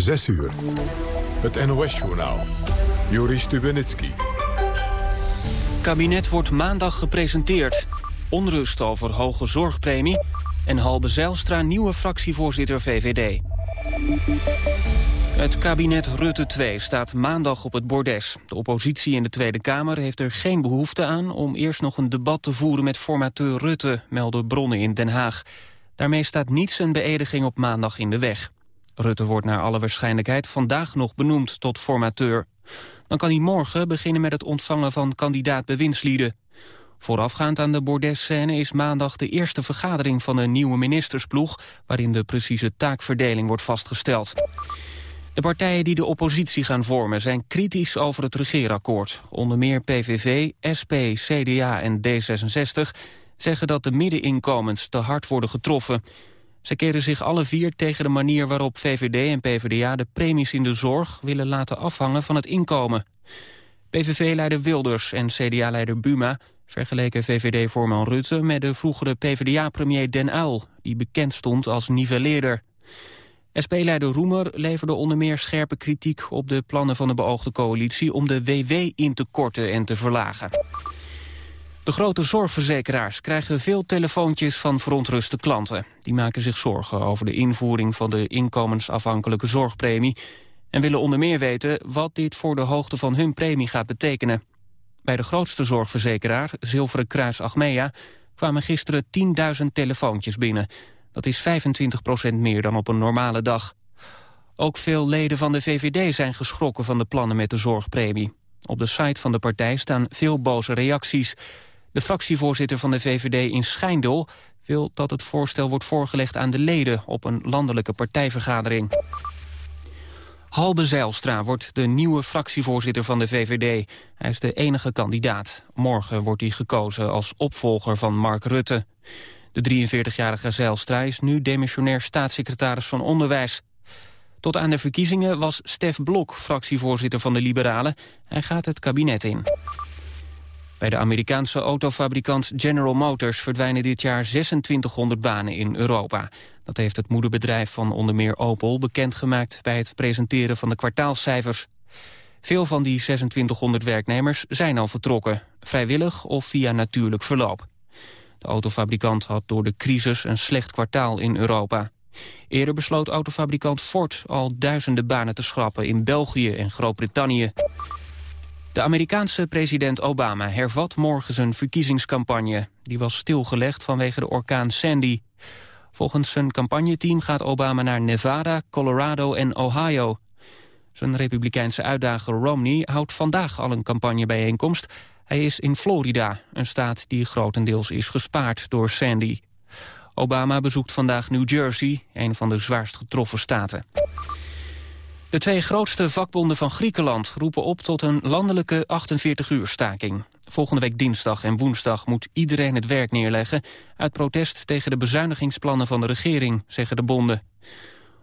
6 uur. Het NOS-journaal. Joris Stubenitski. kabinet wordt maandag gepresenteerd. Onrust over hoge zorgpremie. En Halbe Zijlstra nieuwe fractievoorzitter VVD. Het kabinet Rutte 2 staat maandag op het bordes. De oppositie in de Tweede Kamer heeft er geen behoefte aan... om eerst nog een debat te voeren met formateur Rutte, melden bronnen in Den Haag. Daarmee staat niets een beëdiging op maandag in de weg. Rutte wordt naar alle waarschijnlijkheid vandaag nog benoemd tot formateur. Dan kan hij morgen beginnen met het ontvangen van kandidaat-bewindslieden. Voorafgaand aan de bordesscène is maandag de eerste vergadering van een nieuwe ministersploeg... waarin de precieze taakverdeling wordt vastgesteld. De partijen die de oppositie gaan vormen zijn kritisch over het regeerakkoord. Onder meer PVV, SP, CDA en D66 zeggen dat de middeninkomens te hard worden getroffen. Ze keren zich alle vier tegen de manier waarop VVD en PvdA de premies in de zorg willen laten afhangen van het inkomen. PVV-leider Wilders en CDA-leider Buma vergeleken VVD-voorman Rutte met de vroegere PvdA-premier Den Uyl, die bekend stond als nivelleerder. SP-leider Roemer leverde onder meer scherpe kritiek op de plannen van de beoogde coalitie om de WW in te korten en te verlagen. De grote zorgverzekeraars krijgen veel telefoontjes van verontruste klanten. Die maken zich zorgen over de invoering van de inkomensafhankelijke zorgpremie... en willen onder meer weten wat dit voor de hoogte van hun premie gaat betekenen. Bij de grootste zorgverzekeraar, Zilveren Kruis Achmea... kwamen gisteren 10.000 telefoontjes binnen. Dat is 25% meer dan op een normale dag. Ook veel leden van de VVD zijn geschrokken van de plannen met de zorgpremie. Op de site van de partij staan veel boze reacties... De fractievoorzitter van de VVD in Schijndel wil dat het voorstel wordt voorgelegd aan de leden op een landelijke partijvergadering. Halbe Zijlstra wordt de nieuwe fractievoorzitter van de VVD. Hij is de enige kandidaat. Morgen wordt hij gekozen als opvolger van Mark Rutte. De 43-jarige Zijlstra is nu demissionair staatssecretaris van Onderwijs. Tot aan de verkiezingen was Stef Blok fractievoorzitter van de Liberalen. Hij gaat het kabinet in. Bij de Amerikaanse autofabrikant General Motors verdwijnen dit jaar 2600 banen in Europa. Dat heeft het moederbedrijf van onder meer Opel bekendgemaakt bij het presenteren van de kwartaalcijfers. Veel van die 2600 werknemers zijn al vertrokken, vrijwillig of via natuurlijk verloop. De autofabrikant had door de crisis een slecht kwartaal in Europa. Eerder besloot autofabrikant Ford al duizenden banen te schrappen in België en Groot-Brittannië. De Amerikaanse president Obama hervat morgen zijn verkiezingscampagne. Die was stilgelegd vanwege de orkaan Sandy. Volgens zijn campagneteam gaat Obama naar Nevada, Colorado en Ohio. Zijn republikeinse uitdager Romney houdt vandaag al een campagnebijeenkomst. Hij is in Florida, een staat die grotendeels is gespaard door Sandy. Obama bezoekt vandaag New Jersey, een van de zwaarst getroffen staten. De twee grootste vakbonden van Griekenland roepen op tot een landelijke 48-uur staking. Volgende week dinsdag en woensdag moet iedereen het werk neerleggen... uit protest tegen de bezuinigingsplannen van de regering, zeggen de bonden.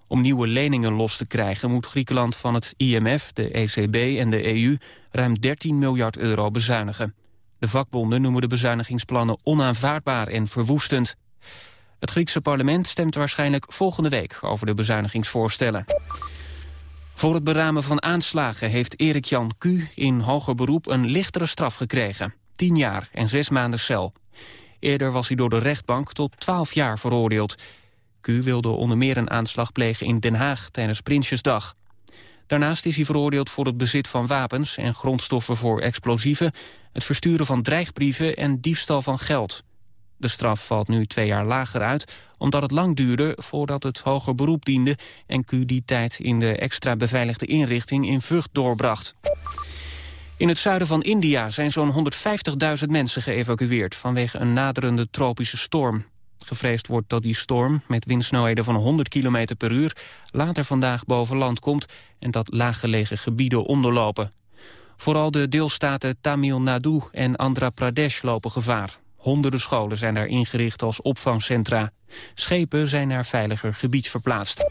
Om nieuwe leningen los te krijgen moet Griekenland van het IMF, de ECB en de EU... ruim 13 miljard euro bezuinigen. De vakbonden noemen de bezuinigingsplannen onaanvaardbaar en verwoestend. Het Griekse parlement stemt waarschijnlijk volgende week over de bezuinigingsvoorstellen. Voor het beramen van aanslagen heeft Erik Jan Q. in hoger beroep een lichtere straf gekregen. 10 jaar en 6 maanden cel. Eerder was hij door de rechtbank tot 12 jaar veroordeeld. Q wilde onder meer een aanslag plegen in Den Haag tijdens Prinsjesdag. Daarnaast is hij veroordeeld voor het bezit van wapens en grondstoffen voor explosieven... het versturen van dreigbrieven en diefstal van geld. De straf valt nu twee jaar lager uit, omdat het lang duurde voordat het hoger beroep diende... en Q die tijd in de extra beveiligde inrichting in vrucht doorbracht. In het zuiden van India zijn zo'n 150.000 mensen geëvacueerd... vanwege een naderende tropische storm. Gevreesd wordt dat die storm, met windsnelheden van 100 km per uur... later vandaag boven land komt en dat laaggelegen gebieden onderlopen. Vooral de deelstaten Tamil Nadu en Andhra Pradesh lopen gevaar. Honderden scholen zijn daar ingericht als opvangcentra. Schepen zijn naar veiliger gebied verplaatst.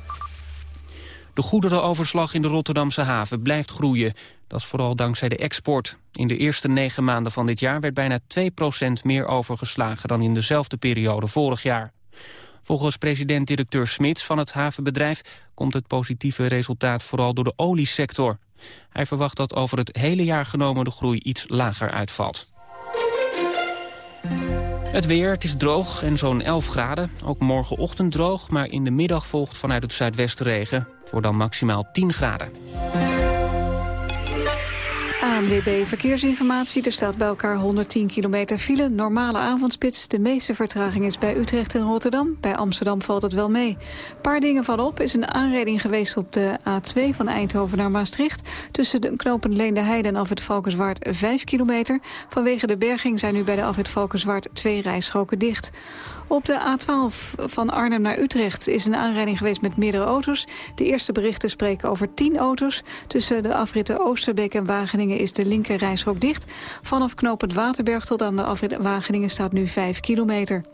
De goederenoverslag in de Rotterdamse haven blijft groeien. Dat is vooral dankzij de export. In de eerste negen maanden van dit jaar werd bijna 2% meer overgeslagen... dan in dezelfde periode vorig jaar. Volgens president-directeur Smits van het havenbedrijf komt het positieve resultaat vooral door de oliesector. Hij verwacht dat over het hele jaar genomen de groei iets lager uitvalt. Het weer, het is droog en zo'n 11 graden. Ook morgenochtend droog, maar in de middag volgt vanuit het zuidwesten regen. Voor dan maximaal 10 graden. ANWB Verkeersinformatie. Er staat bij elkaar 110 kilometer file. Normale avondspits. De meeste vertraging is bij Utrecht en Rotterdam. Bij Amsterdam valt het wel mee. Een paar dingen vallen op. is een aanrijding geweest op de A2 van Eindhoven naar Maastricht. Tussen de knopen Leende Heide en Afrit Valkenswaard 5 kilometer. Vanwege de berging zijn nu bij de Afrit Valkenswaard twee rijstroken dicht. Op de A12 van Arnhem naar Utrecht is een aanrijding geweest met meerdere auto's. De eerste berichten spreken over 10 auto's. Tussen de afritten Oosterbeek en Wageningen is de linker dicht. Vanaf knooppunt Waterberg tot aan de afrit Wageningen staat nu 5 kilometer.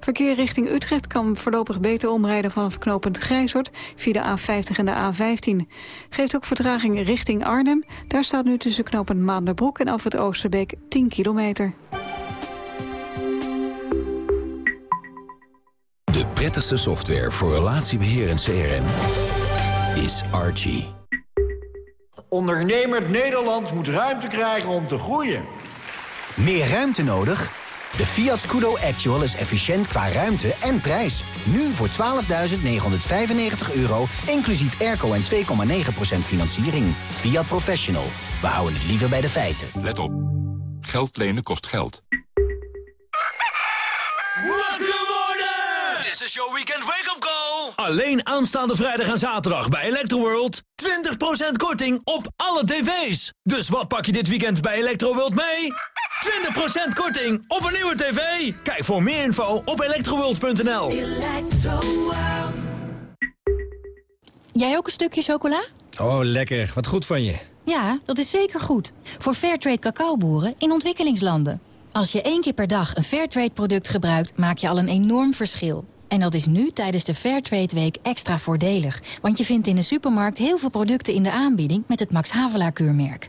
Verkeer richting Utrecht kan voorlopig beter omrijden vanaf knooppunt Grijshoort via de A50 en de A15. Geeft ook vertraging richting Arnhem. Daar staat nu tussen knooppunt Maanderbroek en afrit Oosterbeek 10 kilometer. De prettigste software voor relatiebeheer en CRM is Archie. Ondernemend Nederland moet ruimte krijgen om te groeien. Meer ruimte nodig? De Fiat Scudo Actual is efficiënt qua ruimte en prijs. Nu voor 12.995 euro, inclusief airco en 2,9% financiering. Fiat Professional. We houden het liever bij de feiten. Let op. Geld lenen kost geld. Is your weekend wake-up call. Alleen aanstaande vrijdag en zaterdag bij Electroworld. 20% korting op alle tv's. Dus wat pak je dit weekend bij Electroworld mee? 20% korting op een nieuwe tv. Kijk voor meer info op electroworld.nl. Jij ook een stukje chocola? Oh, lekker. Wat goed van je. Ja, dat is zeker goed. Voor Fairtrade cacaoboeren in ontwikkelingslanden. Als je één keer per dag een Fairtrade-product gebruikt, maak je al een enorm verschil. En dat is nu tijdens de Fairtrade Week extra voordelig. Want je vindt in de supermarkt heel veel producten in de aanbieding met het Max Havelaar keurmerk.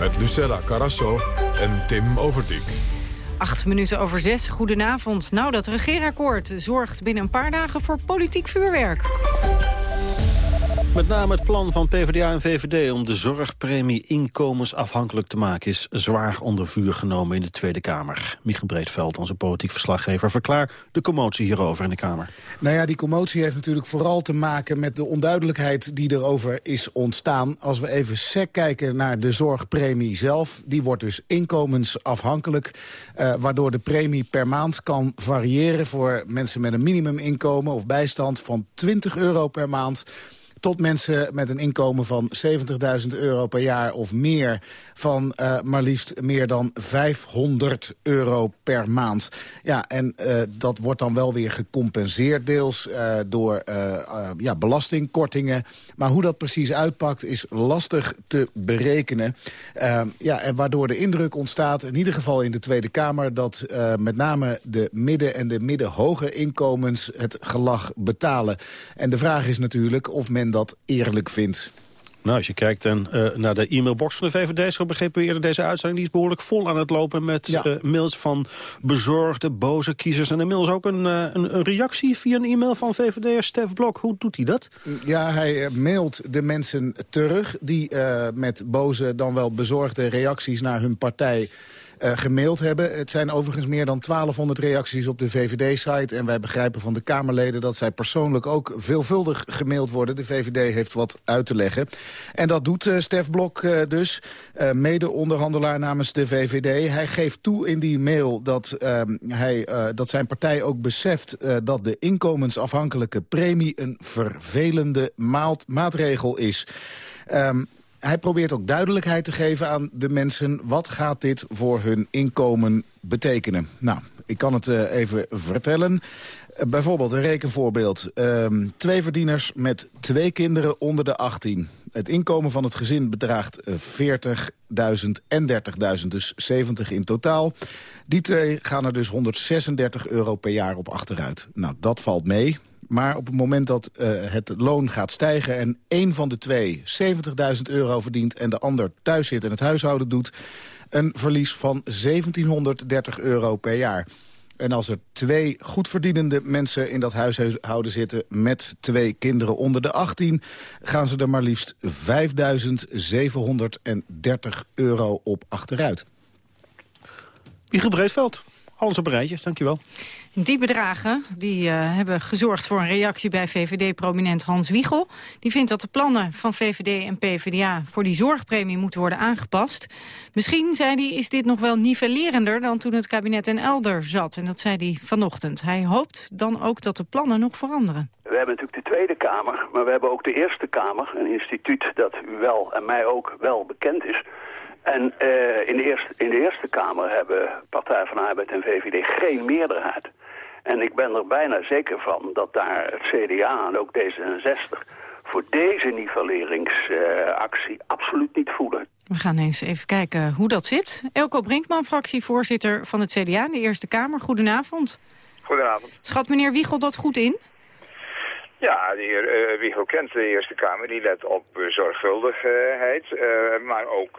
Met Lucella Carasso en Tim Overdijk. Acht minuten over zes. Goedenavond. Nou, dat regeerakkoord zorgt binnen een paar dagen voor politiek vuurwerk. Met name het plan van PvdA en VVD om de zorgpremie inkomensafhankelijk te maken... is zwaar onder vuur genomen in de Tweede Kamer. Mieke Breedveld, onze politiek verslaggever, verklaar de commotie hierover in de Kamer. Nou ja, die commotie heeft natuurlijk vooral te maken met de onduidelijkheid die erover is ontstaan. Als we even sec kijken naar de zorgpremie zelf, die wordt dus inkomensafhankelijk... Uh, waardoor de premie per maand kan variëren voor mensen met een minimuminkomen of bijstand van 20 euro per maand tot mensen met een inkomen van 70.000 euro per jaar of meer... van uh, maar liefst meer dan 500 euro per maand. Ja, en uh, dat wordt dan wel weer gecompenseerd deels uh, door ja, belastingkortingen. Maar hoe dat precies uitpakt is lastig te berekenen. ja, en waardoor de indruk ontstaat, in ieder geval in de Tweede Kamer... dat met name de midden- en de middenhoge inkomens het gelag betalen. En de vraag is natuurlijk of men dat eerlijk vindt. Nou, als je kijkt uh, naar de e-mailbox van de VVD... zo begrepen we eerder deze uitzending... die is behoorlijk vol aan het lopen met ja. uh, mails van bezorgde, boze kiezers... en inmiddels ook een, uh, een, een, reactie via een e-mail van VVD'er Stef Blok. Hoe doet hij dat? Ja, hij mailt de mensen terug... die met boze, dan wel bezorgde reacties naar hun partij gemaild hebben. Het zijn overigens meer dan 1200 reacties op de VVD-site. En wij begrijpen van de Kamerleden dat zij persoonlijk ook veelvuldig gemaild worden. De VVD heeft wat uit te leggen. En dat doet uh, Stef Blok uh, dus, mede-onderhandelaar namens de VVD. Hij geeft toe in die mail dat, ehm, hij, dat zijn partij ook beseft... dat de inkomensafhankelijke premie een vervelende maatregel is. Um, hij probeert ook duidelijkheid te geven aan de mensen... wat gaat dit voor hun inkomen betekenen? Nou, ik kan het uh, even vertellen. Uh, bijvoorbeeld een rekenvoorbeeld. Uh, twee verdieners met twee kinderen onder de 18. Het inkomen van het gezin bedraagt 40.000 en 30.000, dus 70 in totaal. Die twee gaan er dus 136 euro per jaar op achteruit. Nou, dat valt mee. Maar op het moment dat uh, het loon gaat stijgen... en één van de twee 70.000 euro verdient... en de ander thuis zit en het huishouden doet... een verlies van 1730 euro per jaar. En als er twee goedverdienende mensen in dat huishouden zitten... met twee kinderen onder de 18... gaan ze er maar liefst 5.730 euro op achteruit. Mieke Breedveld, alles op een rijtje, dankjewel. Die bedragen die, uh, hebben gezorgd voor een reactie bij VVD-prominent Hans Wiegel. Die vindt dat de plannen van VVD en PvdA voor die zorgpremie moeten worden aangepast. Misschien, zei hij, is dit nog wel nivellerender dan toen het kabinet en Elder zat. En dat zei hij vanochtend. Hij hoopt dan ook dat de plannen nog veranderen. We hebben natuurlijk de Tweede Kamer, maar we hebben ook de Eerste Kamer. Een instituut dat u wel en mij ook wel bekend is. En uh, in, de eerste, in de Eerste Kamer hebben Partij van Arbeid en VVD geen meerderheid. En ik ben er bijna zeker van dat daar het CDA en ook D66 voor deze nivelleringsactie uh, absoluut niet voelen. We gaan eens even kijken hoe dat zit. Elko Brinkman, fractievoorzitter van het CDA in de Eerste Kamer. Goedenavond. Goedenavond. Schat meneer Wiegel dat goed in? Ja, de heer Wiegel kent de Eerste Kamer. Die let op uh, zorgvuldigheid. Uh, maar ook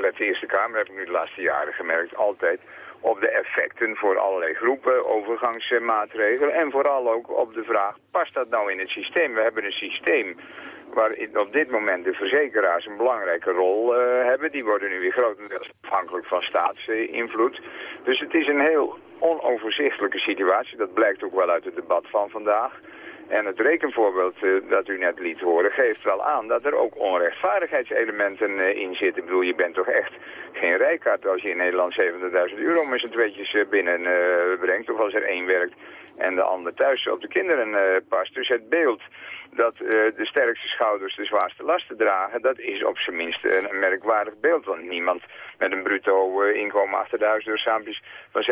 let de Eerste Kamer, heb ik nu de laatste jaren gemerkt, altijd op de effecten voor allerlei groepen, overgangsmaatregelen. En vooral ook op de vraag, past dat nou in het systeem? We hebben een systeem waar op dit moment de verzekeraars een belangrijke rol hebben. Die worden nu weer grotendeels afhankelijk van staatsinvloed. Dus het is een heel onoverzichtelijke situatie. Dat blijkt ook wel uit het debat van vandaag. En het rekenvoorbeeld uh, dat u net liet horen geeft wel aan dat er ook onrechtvaardigheidselementen uh, in zitten. Ik bedoel, je bent toch echt geen rijkaart als je in Nederland 70.000 euro met z'n tweetjes uh, binnenbrengt. of als er één werkt en de ander thuis op de kinderen past. Dus het beeld dat uh, de sterkste schouders de zwaarste lasten dragen, dat is op zijn minst een, merkwaardig beeld. Want niemand met een bruto uh, inkomen achter de huisdeur saampjes van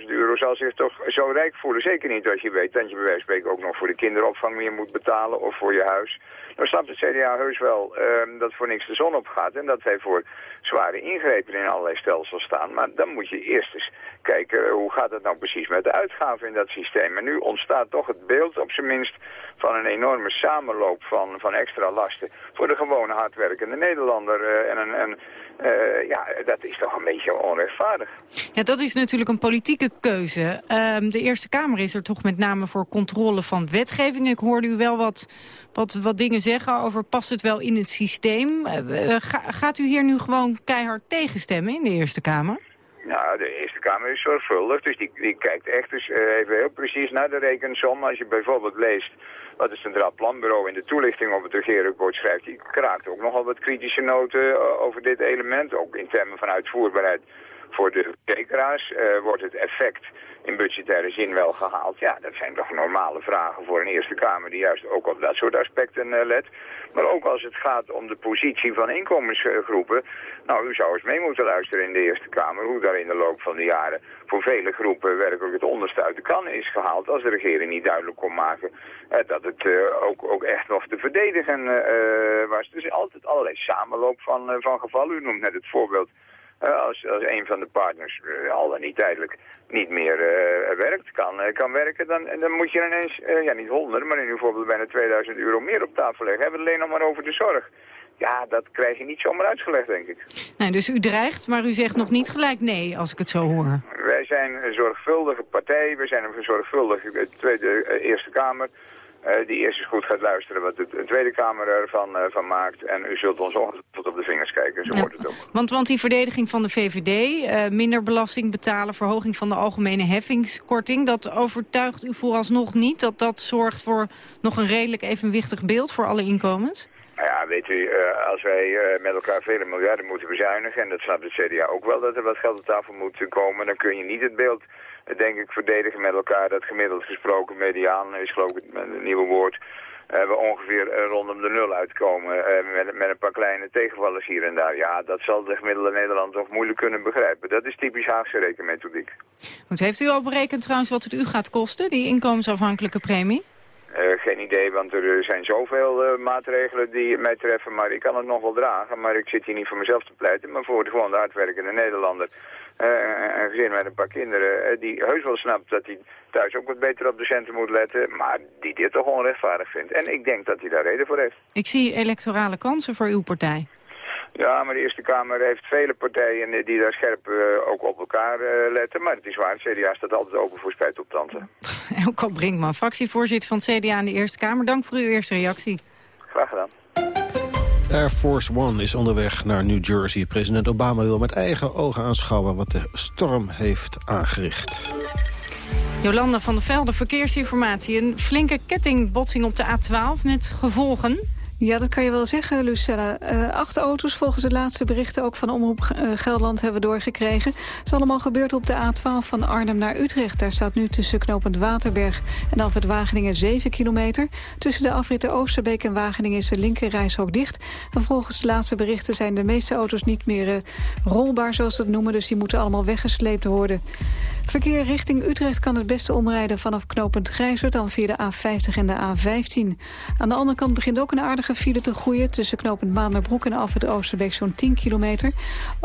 700.000 euro zal zich toch zo rijk voelen. Zeker niet als je weet dat je bij wijze van spreken ook nog voor de kinderopvang meer moet betalen of voor je huis. Nou snapt het CDA heus wel uh, dat voor niks de zon opgaat en dat wij voor zware ingrepen in allerlei stelsels staan. Maar dan moet je eerst eens kijken hoe gaat het nou precies met de uitgaven in dat systeem. En nu ontstaat toch het beeld op zijn minst van een enorme samenloop van, van extra lasten voor de gewone hardwerkende Nederlander. Uh, en een, en, uh, ja, dat is toch een beetje onrechtvaardig. Ja, dat is natuurlijk een politieke keuze. Um, de Eerste Kamer is er toch met name voor controle van wetgeving. Ik hoorde u wel wat, wat, wat dingen zeggen over past het wel in het systeem. Uh, ga, gaat u hier nu gewoon keihard tegenstemmen in de Eerste Kamer? Nou, de Eerste Kamer is zorgvuldig, dus die, die kijkt echt dus, even heel precies naar de rekensom. Als je bijvoorbeeld leest wat het Centraal Planbureau. In de toelichting op het regeerakkoord schrijft, die kraakt ook nogal wat kritische noten uh, over dit element, ook in termen van uitvoerbaarheid voor de verzekeraars? wordt het effect in budgettaire zin wel gehaald? Ja, dat zijn toch normale vragen voor een Eerste Kamer die juist ook op dat soort aspecten let. Maar ook als het gaat om de positie van inkomensgroepen. Nou, u zou eens mee moeten luisteren in de Eerste Kamer hoe daar in de loop van de jaren voor vele groepen werkelijk het onderste uit de kan is gehaald. Als de regering niet duidelijk kon maken eh, dat het eh, ook, ook echt nog te verdedigen was. Dus altijd allerlei samenloop van, van gevallen. U noemt net het voorbeeld als, als een van de partners, al dan niet tijdelijk, niet meer werkt, kan, kan werken, dan, dan moet je ineens, ja niet honderden, maar in uw voorbeeld bijna 2000 euro meer op tafel leggen. Hebben we het alleen nog maar over de zorg. Ja, dat krijg je niet zomaar uitgelegd, denk ik. Nee, dus u dreigt, maar u zegt nog niet gelijk nee, als ik het zo hoor. Wij zijn een zorgvuldige partij. We zijn een zorgvuldige Tweede, Eerste Kamer. Uh, die eerst eens goed gaat luisteren wat de, Tweede Kamer ervan uh, van maakt. En u zult ons ongetwijfeld op de vingers kijken, zo wordt het ook. Want, want die verdediging van de VVD, eh, minder belasting betalen... verhoging van de algemene heffingskorting... dat overtuigt u vooralsnog niet dat dat zorgt voor nog een redelijk evenwichtig beeld voor alle inkomens? Nou ja, weet u, als wij met elkaar vele miljarden moeten bezuinigen... en dat snapt het CDA ook wel, dat er wat geld op tafel moet komen... dan kun je niet het beeld denk ik, verdedigen met elkaar dat gemiddeld gesproken mediaan is geloof ik het nieuwe woord. Uh, we ongeveer uh, rondom de nul uitkomen uh, met, met een paar kleine tegenvallers hier en daar. Ja, dat zal de gemiddelde Nederland toch moeilijk kunnen begrijpen. Dat is typisch Haagse rekenmethodiek. Goed, heeft u al berekend trouwens wat het u gaat kosten, die inkomensafhankelijke premie? Geen idee, want er zijn zoveel maatregelen die mij treffen, maar ik kan het nog wel dragen. Maar ik zit hier niet voor mezelf te pleiten, maar voor de gewoon de hardwerkende Nederlander. Uh, een gezin met een paar kinderen eh, die heus wel snapt dat hij thuis ook wat beter op de centen moet letten, maar die dit toch onrechtvaardig vindt. En ik denk dat hij daar reden voor heeft. Ik zie electorale kansen voor uw partij. Ja, maar de Eerste Kamer heeft vele partijen die daar scherp ook op elkaar letten. Maar het is waar, het CDA staat altijd open voor spijt op tante. Elko Brinkman, fractievoorzitter van het CDA in de Eerste Kamer. Dank voor uw eerste reactie. Graag gedaan. Air Force One is onderweg naar New Jersey. President Obama wil met eigen ogen aanschouwen wat de storm heeft aangericht. Jolanda van der Velde, verkeersinformatie. Een flinke kettingbotsing op de A12 met gevolgen. Ja, dat kan je wel zeggen, Lucella. Uh, acht auto's, volgens de laatste berichten ook van Omroep uh, Gelderland hebben we doorgekregen. Het is allemaal gebeurd op de A12 van Arnhem naar Utrecht. Daar staat nu tussen knooppunt Waterberg en Alfred Wageningen 7 kilometer. Tussen de afritten Oosterbeek en Wageningen is de linkerrijstrook dicht. En volgens de laatste berichten zijn de meeste auto's niet meer uh, rolbaar, zoals ze het noemen. Dus die moeten allemaal weggesleept worden. Verkeer richting Utrecht kan het beste omrijden vanaf knooppunt Grijzer... dan via de A50 en de A15. Aan de andere kant begint ook een aardige file te groeien... tussen knooppunt Maanderbroek en af het Oosterbeek zo'n 10 kilometer.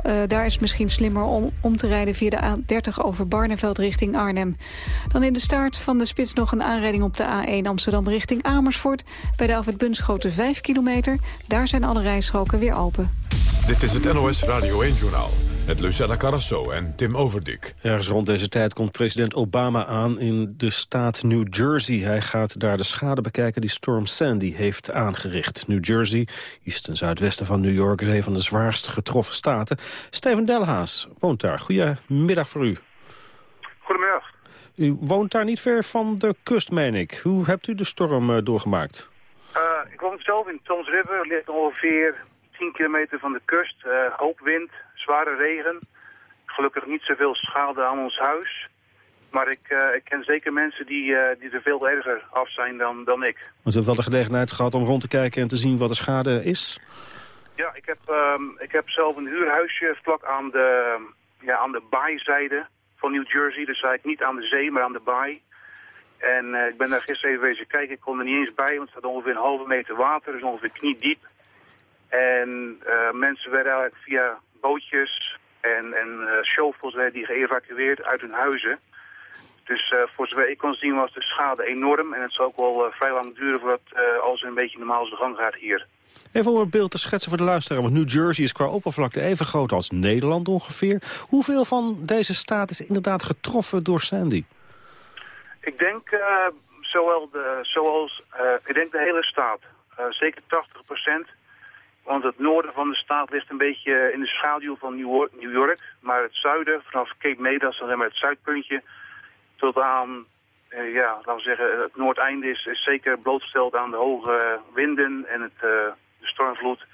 Uh, daar is het misschien slimmer om om te rijden via de A30 over Barneveld richting Arnhem. Dan in de start van de spits nog een aanrijding op de A1 Amsterdam richting Amersfoort. Bij de Alfred Bunschoten 5 kilometer. Daar zijn alle rijstroken weer open. Dit is het NOS Radio 1-journaal met Lucella Carrasso en Tim Overdik. Ergens rond deze tijd komt president Obama aan in de staat New Jersey. Hij gaat daar de schade bekijken die storm Sandy heeft aangericht. New Jersey, iets ten zuidwesten van New York, is een van de zwaarst getroffen staten. Steven Delhaas woont daar. Goedemiddag voor u. Goedemiddag. U woont daar niet ver van de kust, meen ik. Hoe hebt u de storm uh, doorgemaakt? Uh, ik woon zelf in Toms River. ligt ongeveer 10 kilometer van de kust. Uh, hoop wind, zware regen. Gelukkig niet zoveel schade aan ons huis. Maar ik, uh, ik ken zeker mensen die, uh, die er veel erger af zijn dan, dan ik. Maar ze hebben wel de gelegenheid gehad om rond te kijken en te zien wat de schade is? Ja, ik heb, uh, ik heb zelf een huurhuisje vlak aan de, ja, aan de baaizijde van New Jersey. Dus eigenlijk niet aan de zee, maar aan de baai. En uh, ik ben daar gisteren even wezen kijken. Ik kon er niet eens bij, want het staat ongeveer een halve meter water. Dus ongeveer kniediep. En uh, mensen werden eigenlijk via bootjes en, en uh, shovels die geëvacueerd uit hun huizen. Dus uh, voor zover ik kon zien was de schade enorm. En het zal ook wel vrij lang duren voordat alles een beetje normaal zijn gang gaat hier. Even om een beeld te schetsen voor de luisteraar. Want New Jersey is qua oppervlakte even groot als Nederland ongeveer. Hoeveel van deze staat is inderdaad getroffen door Sandy? Ik denk, zowel de, zoals, ik denk de hele staat. zeker 80 procent. Want het noorden van de staat ligt een beetje in de schaduw van New York. Maar het zuiden, vanaf Cape May, dat is dan het zuidpuntje, tot aan, eh, ja, laten we zeggen, het noordeinde is, is zeker blootgesteld aan de hoge winden en het, uh, de stormvloed.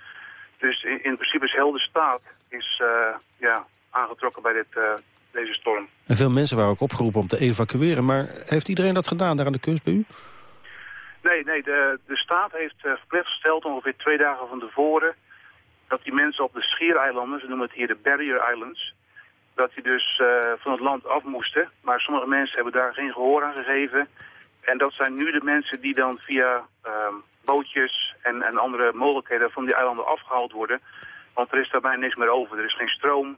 Dus in, in, principe is heel staat is, ja, aangetrokken bij dit, eh, deze storm. En veel mensen waren ook opgeroepen om te evacueren. Maar heeft iedereen dat gedaan daar aan de kust bij u? Nee, nee de, de staat heeft uh, verplicht gesteld ongeveer twee dagen van tevoren... dat die mensen op de schiereilanden, ze noemen het hier de Barrier Islands... dat die dus uh, van het land af moesten. Maar sommige mensen hebben daar geen gehoor aan gegeven. En dat zijn nu de mensen die dan via uh, bootjes en, en andere mogelijkheden van die eilanden afgehaald worden. Want er is daarbij niks meer over. Er is geen stroom,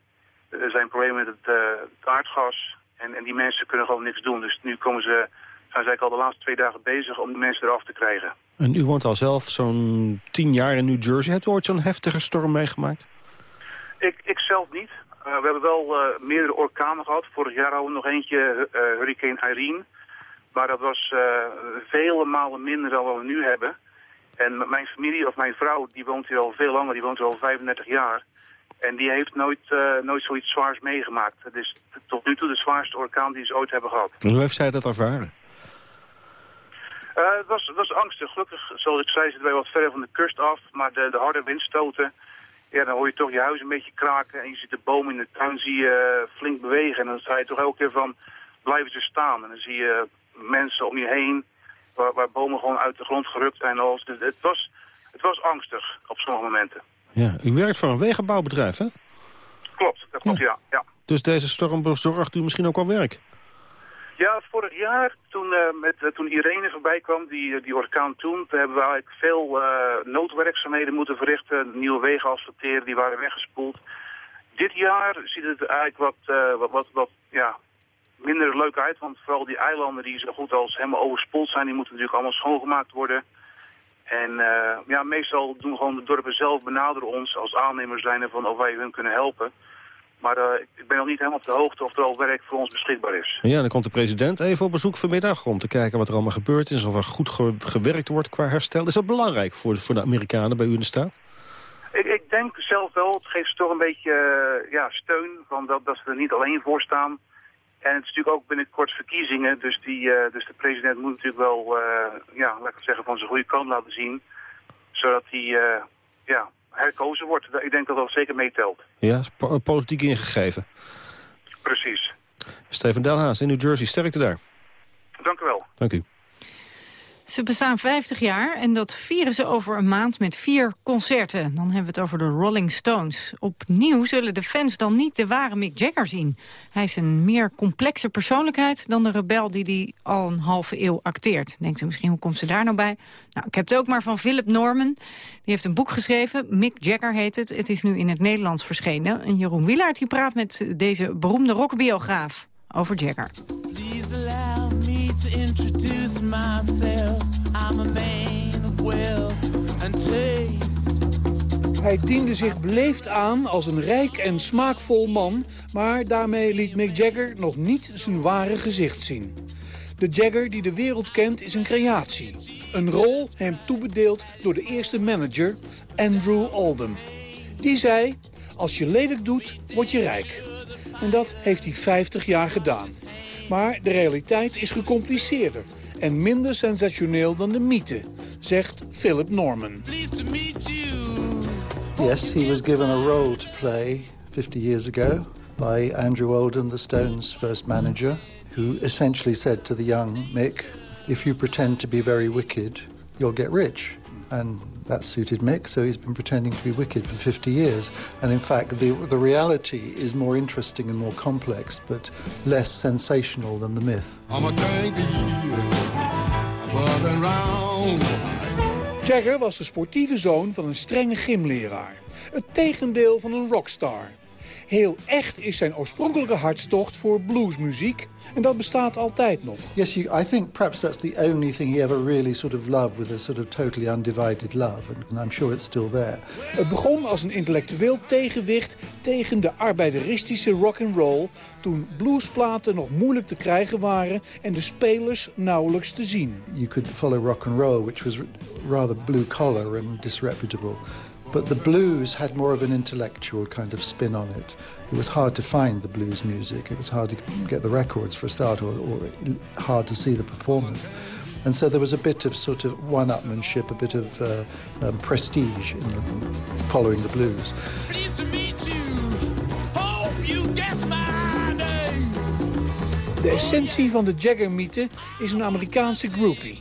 er zijn problemen met het, uh, aardgas. En, en die mensen kunnen gewoon niks doen. Dus nu komen ze zijn zij al de laatste twee dagen bezig om de mensen eraf te krijgen. En u woont al zelf zo'n tien jaar in New Jersey. Hebt u ooit zo'n heftige storm meegemaakt? Ik, ik zelf niet. Uh, we hebben wel uh, meerdere orkanen gehad. Vorig jaar hadden we nog eentje, uh, Hurricane Irene. Maar dat was vele malen minder dan wat we nu hebben. En mijn familie of mijn vrouw, die woont hier al veel langer. Die woont hier al 35 jaar. En die heeft nooit, nooit zoiets zwaars meegemaakt. Het is tot nu toe de zwaarste orkaan die ze ooit hebben gehad. En hoe heeft zij dat ervaren? Uh, het, was, het was angstig. Gelukkig, zoals ik zei, zitten wij wat verder van de kust af. Maar de, de harde windstoten, ja, dan hoor je toch je huis een beetje kraken. En je ziet de bomen in de tuin zie je uh, flink bewegen. En dan sta je toch elke keer van, blijven ze staan. En dan zie je mensen om je heen, waar, waar bomen gewoon uit de grond gerukt zijn. Dus het, was, het was angstig op sommige momenten. Ja, u werkt voor een wegenbouwbedrijf, hè? Klopt, dat klopt, ja. ja. ja. Dus deze storm bezorgt u misschien ook al werk? Ja, vorig jaar, toen, uh, met, uh, toen Irene voorbij kwam, die, die orkaan toen, hebben we eigenlijk veel noodwerkzaamheden moeten verrichten. Nieuwe wegen asfalteren, die waren weggespoeld. Dit jaar ziet het eigenlijk wat, wat, wat, wat ja, minder leuk uit, want vooral die eilanden die zo goed als helemaal overspoeld zijn, die moeten natuurlijk allemaal schoongemaakt worden. En ja, meestal doen gewoon de dorpen zelf benaderen ons als aannemers zijn van of wij hun kunnen helpen. Maar uh, ik ben nog niet helemaal op de hoogte of er al werk voor ons beschikbaar is. Ja, dan komt de president even op bezoek vanmiddag... om te kijken wat er allemaal gebeurd is... of er goed ge gewerkt wordt qua herstel. Is dat belangrijk voor de, voor de Amerikanen bij u in de staat? Ik, ik denk zelf wel. Het geeft toch een beetje uh, ja, steun... Van dat, dat ze er niet alleen voor staan. En het is natuurlijk ook binnenkort verkiezingen. Dus, die, uh, dus de president moet natuurlijk wel... ja, laat ik zeggen, van zijn goede kant laten zien. Zodat hij... ja, herkozen wordt. Ik denk dat dat zeker meetelt. Ja, po politiek ingegeven. Precies. Steven Delhaas in New Jersey, sterkte daar. Dank u wel. Dank u. Ze bestaan 50 jaar en dat vieren ze over een maand met vier concerten. Dan hebben we het over de Rolling Stones. Opnieuw zullen de fans dan niet de ware Mick Jagger zien. Hij is een meer complexe persoonlijkheid dan de rebel die hij al een halve eeuw acteert. Denkt u misschien, hoe komt ze daar nou bij? Nou, ik heb het ook maar van Philip Norman. Die heeft een boek geschreven, Mick Jagger heet het. Het is nu in het Nederlands verschenen. En Jeroen Wielaert die praat met deze beroemde rockbiograaf over Jagger. Hij diende zich beleefd aan als een rijk en smaakvol man... maar daarmee liet Mick Jagger nog niet zijn ware gezicht zien. De Jagger die de wereld kent is een creatie. Een rol hem toebedeeld door de eerste manager, Andrew Oldham. Die zei, als je lelijk doet, word je rijk. En dat heeft hij 50 jaar gedaan. Maar de realiteit is gecompliceerder en minder sensationeel dan de mythe, zegt Philip Norman. Yes, he was given a role to play 50 years ago by Andrew Oldham, the Stones' first manager, who essentially said to the young Mick, if you pretend to be very wicked, you'll get rich. And that suited Mick, so he's been pretending to be wicked for 50 years. And in fact, the, the reality is more interesting and more complex, but less sensational than the myth. Jagger was de sportieve zoon van een strenge gymleraar. Het tegendeel van een rockstar. Heel echt is zijn oorspronkelijke hartstocht voor bluesmuziek. En dat bestaat altijd nog. Yes, you, I think perhaps that's the only thing he ever really sort of loved with a sort of totally undivided love. And I'm sure it's still there. Het begon als een intellectueel tegenwicht tegen de arbeideristische rock and roll toen bluesplaten nog moeilijk te krijgen waren en de spelers nauwelijks te zien. You could follow rock and roll, which was rather blue collar and disreputable. But the blues had more of an intellectual kind of spin on it. It was hard to find the blues music. It was hard to get the records for a start, or, or hard to see the performers. And so there was a bit of sort of one-upmanship, a bit of uh, um, prestige in following the blues. De essentie van de Jagger-mythe is een Amerikaanse groupie.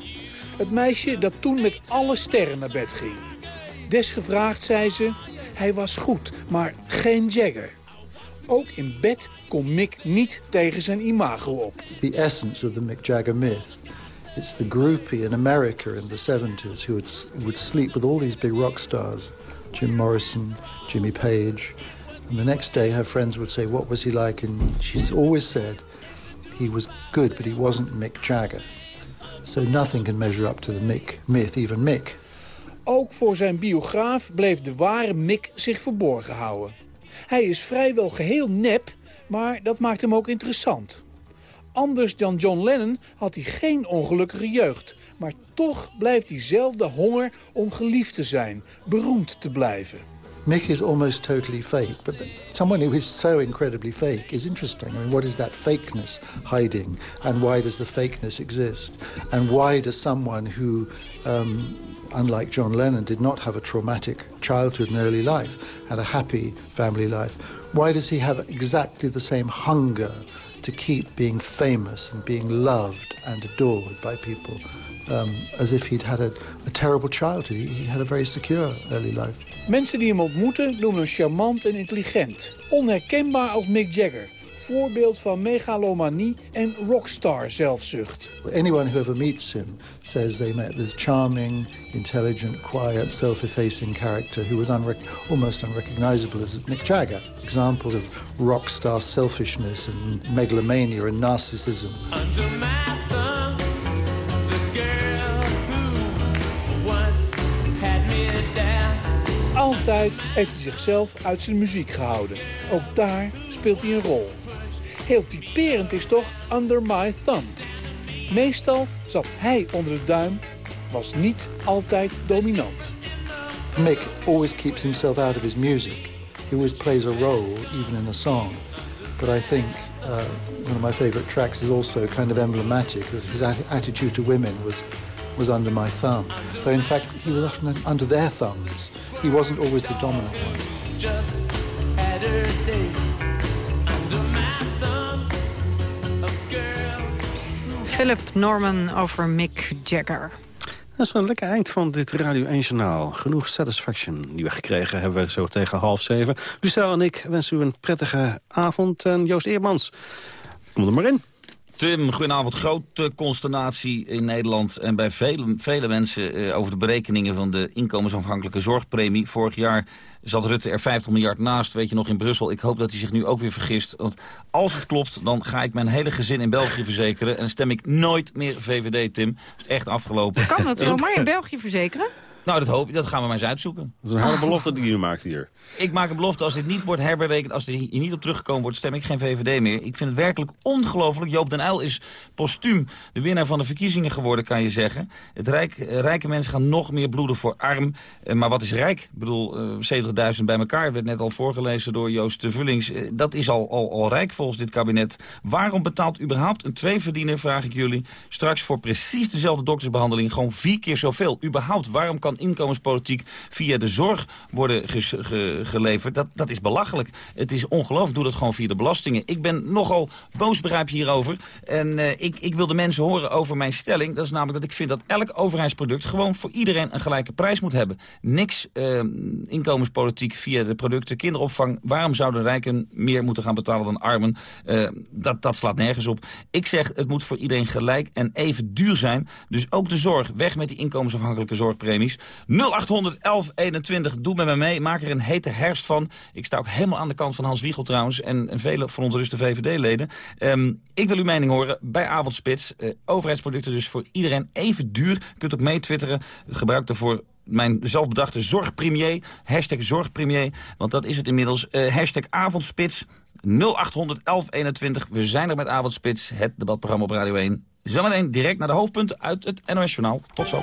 Het meisje dat toen met alle sterren naar bed ging. Desgevraagd zei ze, hij was goed, maar geen Jagger. Ook in bed kon Mick niet tegen zijn imago op. The essence of the Mick Jagger myth. It's the groupie in America in the 70s who would, would sleep with all these big rock stars. Jim Morrison, Jimmy Page. And the next day her friends would say, what was he like? And she's always said, he was good, but he wasn't Mick Jagger. So nothing can measure up to the Mick myth, even Mick. Ook voor zijn biograaf bleef de ware Mick zich verborgen houden. Hij is vrijwel geheel nep, maar dat maakt hem ook interessant. Anders dan John Lennon had hij geen ongelukkige jeugd. Maar toch blijft diezelfde honger om geliefd te zijn, beroemd te blijven. Mick is almost totally fake, but someone who is so incredibly fake is interesting. I mean, what is that fakeness hiding, and why does the fakeness exist? And why does someone who, um, unlike John Lennon, did not have a traumatic childhood and early life, had a happy family life, why does he have exactly the same hunger to keep being famous and being loved and adored by people um, as if he'd had a, a terrible childhood. He, had a very secure early life. Mensen die hem ontmoeten noemen hem charmant en intelligent. Onherkenbaar als Mick Jagger. Voorbeeld van megalomanie en rockstar zelfzucht. Anyone who ever meets him says they met this charming, intelligent, quiet, self-effacing character who was unrec almost unrecognizable as Mick Jagger. Examples of rockstar selfishness and megalomania and narcissism. Altijd heeft hij zichzelf uit zijn muziek gehouden. Ook daar speelt hij een rol. Heel typerend is toch Under My Thumb. Meestal zat hij onder de duim, was niet altijd dominant. Mick always keeps himself out of his music. He always plays a role, even in a song. But I think uh, one of my favorite tracks is also kind of emblematic his attitude to women was, was under my thumb. Though in fact he was often under their thumbs. He wasn't always the dominant one. Philip Norman over Mick Jagger. Dat is een lekker eind van dit Radio 1 Journaal. Genoeg satisfaction die we gekregen hebben we zo tegen half zeven. Lucel en ik wensen u een prettige avond. En Joost Eermans, kom er maar in. Tim, goedenavond. Grote consternatie in Nederland en bij vele, vele mensen eh, over de berekeningen van de inkomensafhankelijke zorgpremie. Vorig jaar zat Rutte er 50 miljard naast, weet je nog, in Brussel. Ik hoop dat hij zich nu ook weer vergist. Want als het klopt, dan ga ik mijn hele gezin in België verzekeren. En stem ik nooit meer VVD, Tim. Dat is echt afgelopen. Kan dat zomaar in België verzekeren? Nou, dat hoop ik. Dat gaan we maar eens uitzoeken. Dat is een hele belofte die u maakt hier. Ik maak een belofte. Als dit niet wordt herberekend, als er hier niet op teruggekomen wordt, stem ik geen VVD meer. Ik vind het werkelijk ongelooflijk. Joop den Uyl is postuum de winnaar van de verkiezingen geworden, kan je zeggen. Het rijk, eh, rijke mensen gaan nog meer bloeden voor arm. Eh, maar wat is rijk? Ik bedoel, uh, 70.000 bij elkaar. Werd net al voorgelezen door Joost de Vullings. Dat is al, al, al rijk volgens dit kabinet. Waarom betaalt überhaupt een tweeverdiener, vraag ik jullie, straks voor precies dezelfde doktersbehandeling gewoon vier keer zoveel? Überhaupt, waarom kan inkomenspolitiek via de zorg worden ge geleverd. Dat, dat is belachelijk. Het is ongelooflijk. Doe dat gewoon via de belastingen. Ik ben nogal boos, begrijp je hierover. En uh, ik, ik wil de mensen horen over mijn stelling. Dat is namelijk dat ik vind dat elk overheidsproduct... gewoon voor iedereen een gelijke prijs moet hebben. Niks uh, inkomenspolitiek via de producten. Kinderopvang. Waarom zouden rijken meer moeten gaan betalen dan armen? Uh, dat, dat slaat nergens op. Ik zeg, het moet voor iedereen gelijk en even duur zijn. Dus ook de zorg. Weg met die inkomensafhankelijke zorgpremies. 0800 1121, doe met me mee. Maak er een hete herfst van. Ik sta ook helemaal aan de kant van Hans Wiegel trouwens. En, en vele van onze de VVD-leden. Um, ik wil uw mening horen bij Avondspits. Uh, overheidsproducten dus voor iedereen even duur. U kunt ook mee twitteren. Gebruik daarvoor mijn zelfbedachte zorgpremier. Hashtag zorgpremier. Want dat is het inmiddels. Uh, hashtag avondspits. 0800 1121. We zijn er met Avondspits. Het debatprogramma op Radio 1. Zometeen direct naar de hoofdpunten uit het NOS Journaal. Tot zo.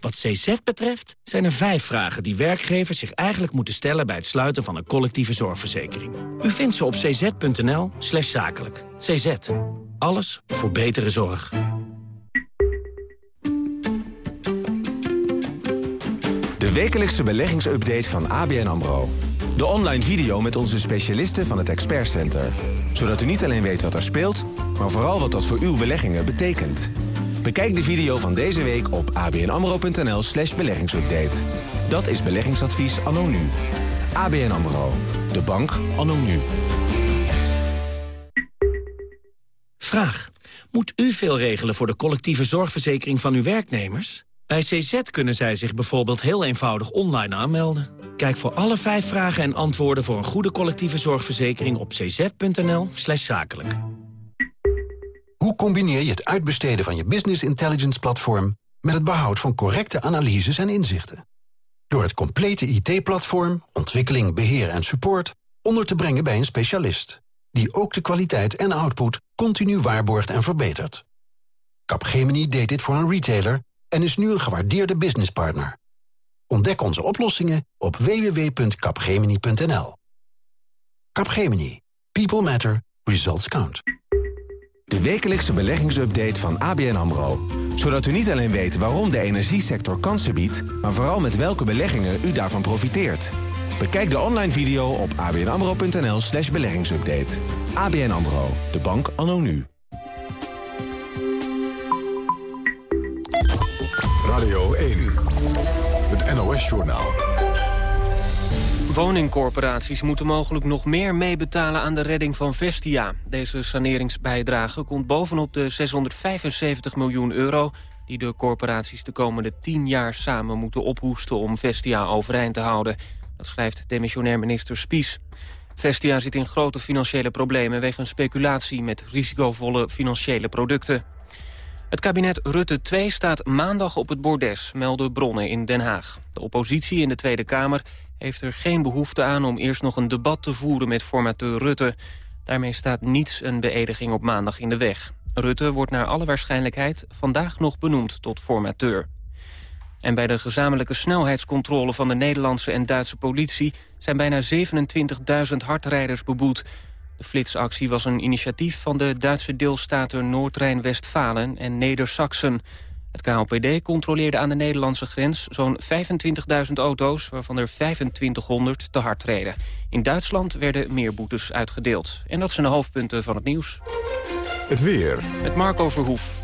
Wat CZ betreft zijn er vijf vragen die werkgevers zich eigenlijk moeten stellen bij het sluiten van een collectieve zorgverzekering. U vindt ze op cz.nl slash zakelijk. CZ. Alles voor betere zorg. De wekelijkse beleggingsupdate van ABN AMRO. De online video met onze specialisten van het Expert Center. Zodat u niet alleen weet wat er speelt, maar vooral wat dat voor uw beleggingen betekent. Bekijk de video van deze week op abnamro.nl slash beleggingsupdate. Dat is beleggingsadvies anno nu. ABN AMRO. De bank anno nu. Vraag. Moet u veel regelen voor de collectieve zorgverzekering van uw werknemers? Bij CZ kunnen zij zich bijvoorbeeld heel eenvoudig online aanmelden. Kijk voor alle vijf vragen en antwoorden voor een goede collectieve zorgverzekering op cz.nl zakelijk. Hoe combineer je het uitbesteden van je business intelligence platform... met het behoud van correcte analyses en inzichten? Door het complete IT-platform, ontwikkeling, beheer en support... onder te brengen bij een specialist... die ook de kwaliteit en output continu waarborgt en verbetert. Capgemini deed dit voor een retailer en is nu een gewaardeerde businesspartner. Ontdek onze oplossingen op www.capgemini.nl. Capgemini. People matter. Results count. De wekelijkse beleggingsupdate van ABN AMRO. Zodat u niet alleen weet waarom de energiesector kansen biedt... maar vooral met welke beleggingen u daarvan profiteert. Bekijk de online video op abnamro.nl slash beleggingsupdate. ABN AMRO, de bank anno nu. Radio 1, het NOS-journaal. Woningcorporaties moeten mogelijk nog meer meebetalen aan de redding van Vestia. Deze saneringsbijdrage komt bovenop de 675 miljoen euro... die de corporaties de komende 10 jaar samen moeten ophoesten om Vestia overeind te houden. Dat schrijft demissionair minister Spies. Vestia zit in grote financiële problemen wegens speculatie met risicovolle financiële producten. Het kabinet Rutte 2 staat maandag op het bordes, melden bronnen in Den Haag. De oppositie in de Tweede Kamer heeft er geen behoefte aan om eerst nog een debat te voeren met formateur Rutte. Daarmee staat niets een beëdiging op maandag in de weg. Rutte wordt naar alle waarschijnlijkheid vandaag nog benoemd tot formateur. En bij de gezamenlijke snelheidscontrole van de Nederlandse en Duitse politie... zijn bijna 27.000 hardrijders beboet. De flitsactie was een initiatief van de Duitse deelstaten Noord-Rijn-Westfalen en Neder-Saxen. Het KLPD controleerde aan de Nederlandse grens zo'n 25.000 auto's... waarvan er 2500 te hard reden. In Duitsland werden meer boetes uitgedeeld. En dat zijn de hoofdpunten van het nieuws. Het weer. Met Marco Verhoef.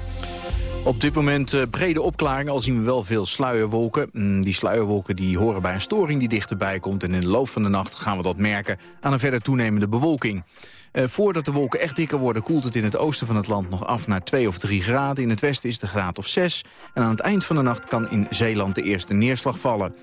Op dit moment uh, brede opklaringen, al zien we wel veel sluierwolken. Mm, die sluierwolken die horen bij een storing die dichterbij komt... en in de loop van de nacht gaan we dat merken aan een verder toenemende bewolking. Uh, voordat de wolken echt dikker worden, koelt het in het oosten van het land nog af naar 2 of 3 graden. In het westen is de graad of 6. En aan het eind van de nacht kan in Zeeland de eerste neerslag vallen.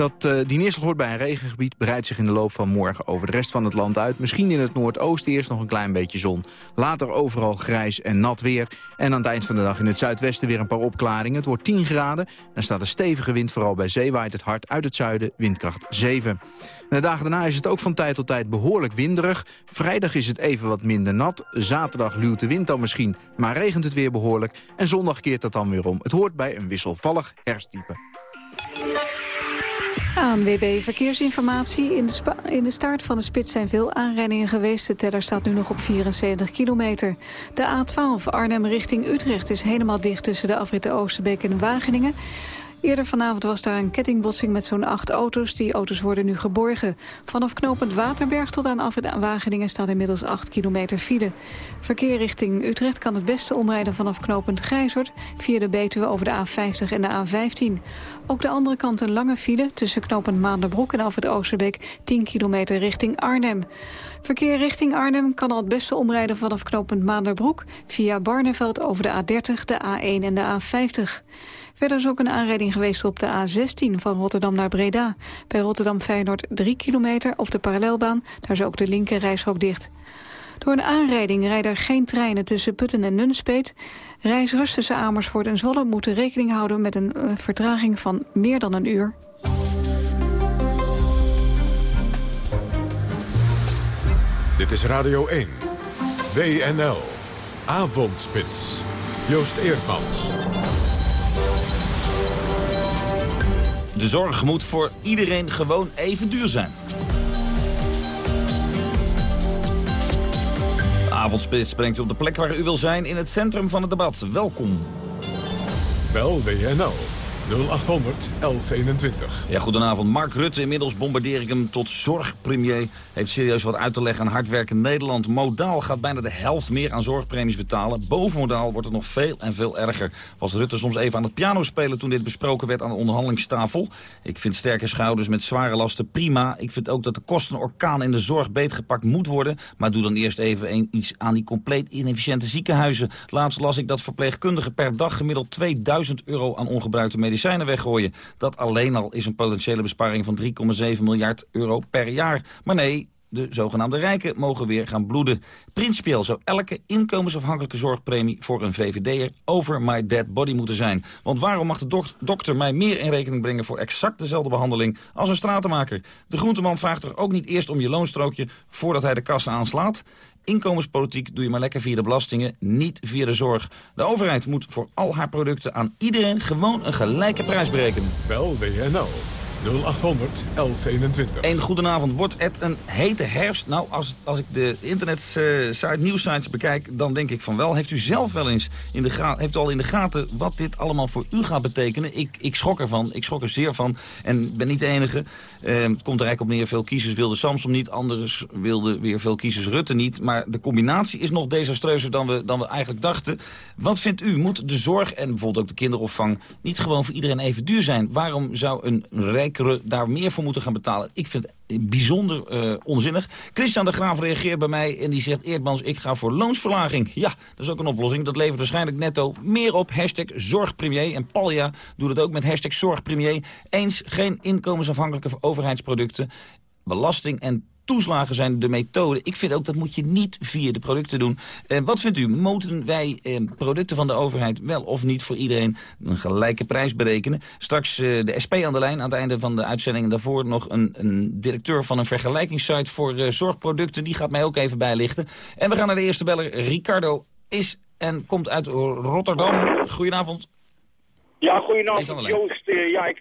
Dat, uh, die neerslag hoort bij een regengebied, breidt zich in de loop van morgen over de rest van het land uit. Misschien in het noordoosten eerst nog een klein beetje zon. Later overal grijs en nat weer. En aan het eind van de dag in het zuidwesten weer een paar opklaringen. Het wordt 10 graden. Er staat een stevige wind, vooral bij zee waait het hard uit het zuiden, windkracht 7. de dagen daarna is het ook van tijd tot tijd behoorlijk winderig. Vrijdag is het even wat minder nat. Zaterdag luwt de wind dan misschien, maar regent het weer behoorlijk. En zondag keert dat dan weer om. Het hoort bij een wisselvallig herfsttype. ANWB Verkeersinformatie. In de, in de start van de spits zijn veel aanrijdingen geweest. De teller staat nu nog op 74 kilometer. De A12 Arnhem richting Utrecht is helemaal dicht... tussen de afritten Oosterbeek en Wageningen. Eerder vanavond was daar een kettingbotsing met zo'n acht auto's. Die auto's worden nu geborgen. Vanaf knooppunt Waterberg tot aan afrit Wageningen staat inmiddels 8 kilometer file. Verkeer richting Utrecht kan het beste omrijden vanaf knooppunt Grijzert... via de Betuwe over de A50 en de A15. Ook de andere kant een lange file tussen knooppunt Maanderbroek en afrit Oosterbeek... 10 kilometer richting Arnhem. Verkeer richting Arnhem kan al het beste omrijden vanaf knooppunt Maanderbroek... via Barneveld over de A30, de A1 en de A50. Verder is ook een aanrijding geweest op de A16 van Rotterdam naar Breda. Bij Rotterdam-Feyenoord 3 kilometer op de parallelbaan. Daar is ook de linkerreishoop dicht. Door een aanrijding rijden er geen treinen tussen Putten en Nunspeet. Reizigers tussen Amersfoort en Zwolle moeten rekening houden... met een eh, vertraging van meer dan een uur. Dit is Radio 1, WNL, Avondspits, Joost Eerdmans. De zorg moet voor iedereen gewoon even duur zijn. De avondspits brengt u op de plek waar u wil zijn in het centrum van het debat. Welkom. Bel WNL 0800 1121. Ja, goedenavond. Mark Rutte, inmiddels bombardeer ik hem tot zorgpremier. Heeft serieus wat uit te leggen aan hardwerkend Nederland. Modaal gaat bijna de helft meer aan zorgpremies betalen. Bovenmodaal wordt het nog veel en veel erger. Was Rutte soms even aan het piano spelen toen dit besproken werd aan de onderhandelingstafel. Ik vind sterke schouders met zware lasten prima. Ik vind ook dat de kostenorkaan in de zorg beetgepakt moet worden. Maar doe dan eerst even iets aan die compleet inefficiënte ziekenhuizen. Laatst las ik dat verpleegkundigen per dag gemiddeld 2000 euro aan ongebruikte medicijnen medicijnen weggooien. Dat alleen al is een potentiële besparing van 3,7 miljard euro per jaar. Maar nee, de zogenaamde rijken mogen weer gaan bloeden. Principieel zou elke inkomensafhankelijke zorgpremie voor een VVD'er over my dead body moeten zijn. Want waarom mag de dokter mij meer in rekening brengen voor exact dezelfde behandeling als een stratenmaker? De groenteman vraagt toch ook niet eerst om je loonstrookje voordat hij de kassa aanslaat? Inkomenspolitiek doe je maar lekker via de belastingen, niet via de zorg. De overheid moet voor al haar producten aan iedereen gewoon een gelijke prijs berekenen. Bel WNL 0800 1121. Een goedenavond. Wordt het een hete herfst? Nou, als, als ik de internetsite, uh, nieuwsites bekijk, dan denk ik van wel. Heeft u zelf wel eens in de heeft al in de gaten wat dit allemaal voor u gaat betekenen? Ik, ik schrok ervan. Ik schrok er zeer van. En ben niet de enige. Uh, het komt er eigenlijk op neer. Veel kiezers wilden Samsom niet. Anderen wilden weer veel kiezers Rutte niet. Maar de combinatie is nog desastreuzer dan we, dan we eigenlijk dachten. Wat vindt u? Moet de zorg en bijvoorbeeld ook de kinderopvang niet gewoon voor iedereen even duur zijn? Waarom zou een rijk daar meer voor moeten gaan betalen. Ik vind het bijzonder uh, onzinnig. Christian de Graaf reageert bij mij en die zegt... Eerdmans, ik ga voor loonsverlaging. Ja, dat is ook een oplossing. Dat levert waarschijnlijk netto meer op. Hashtag zorgpremier. En Palja doet het ook met hashtag zorgpremier. Eens geen inkomensafhankelijke overheidsproducten. Belasting en toeslagen zijn de methode. Ik vind ook dat moet je niet via de producten doen. Uh, wat vindt u? Moeten wij uh, producten van de overheid wel of niet voor iedereen een gelijke prijs berekenen? Straks uh, de SP aan de lijn aan het einde van de uitzending. En daarvoor nog een, een directeur van een vergelijkingssite voor zorgproducten. Die gaat mij ook even bijlichten. En we gaan naar de eerste beller. Ricardo is en komt uit Rotterdam. Goedenavond. Ja, goedenavond Joost. ja, ik,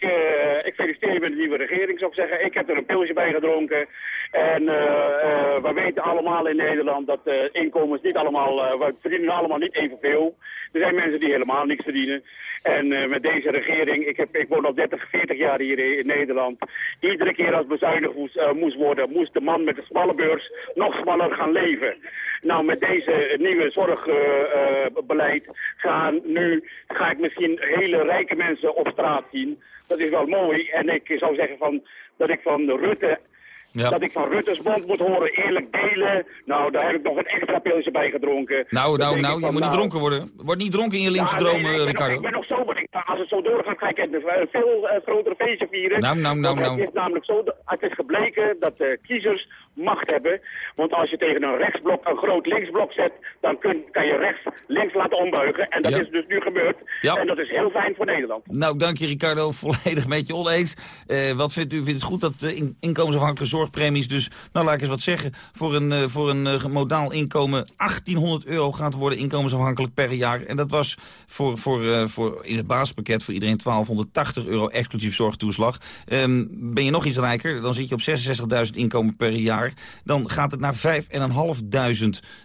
ik feliciteer je met de nieuwe regering, zou ik zeggen. Ik heb er een pilsje bij gedronken. En uh, uh, we weten allemaal in Nederland dat uh, inkomens niet allemaal, we verdienen allemaal niet evenveel. Er zijn mensen die helemaal niks verdienen. En met deze regering, ik, heb, ik woon al 30, 40 jaar hier in Nederland. Iedere keer als bezuinigd moest, moest worden, moest de man met de smalle beurs nog smaller gaan leven. Nou, met deze nieuwe zorgbeleid gaan nu, ga ik misschien hele rijke mensen op straat zien. Dat is wel mooi. En ik zou zeggen van, dat ik van Rutte dat ik van Rutte's mond moet horen, eerlijk delen. Nou, daar heb ik nog een extra pilsje bij gedronken. Nou, nou, nou, je moet niet nou, dronken worden. Word niet dronken in je linkse dromen, nee, Ricardo. ik ben nog sober. Als het zo doorgaat, ga ik een veel uh, grotere feestje vieren. Nou, nou, nou, nou. Het is namelijk zo, het is gebleken dat de kiezers macht hebben. Want als je tegen een rechtsblok een groot linksblok zet, dan kun, kan je rechts links laten ombuigen. En dat is dus nu gebeurd. Ja. En dat is heel fijn voor Nederland. Nou, dank je Ricardo. Volledig met je oneens. Uh, wat vindt u? Vindt het goed dat de in inkomensafhankelijke zorgpremies dus, nou laat ik eens wat zeggen, voor een, uh, voor een uh, modaal inkomen 1800 euro gaat worden inkomensafhankelijk per jaar. En dat was voor, voor, voor in het basispakket voor iedereen 1280 euro exclusief zorgtoeslag. Um, ben je nog iets rijker, dan zit je op 66.000 inkomen per jaar dan gaat het naar 5.500.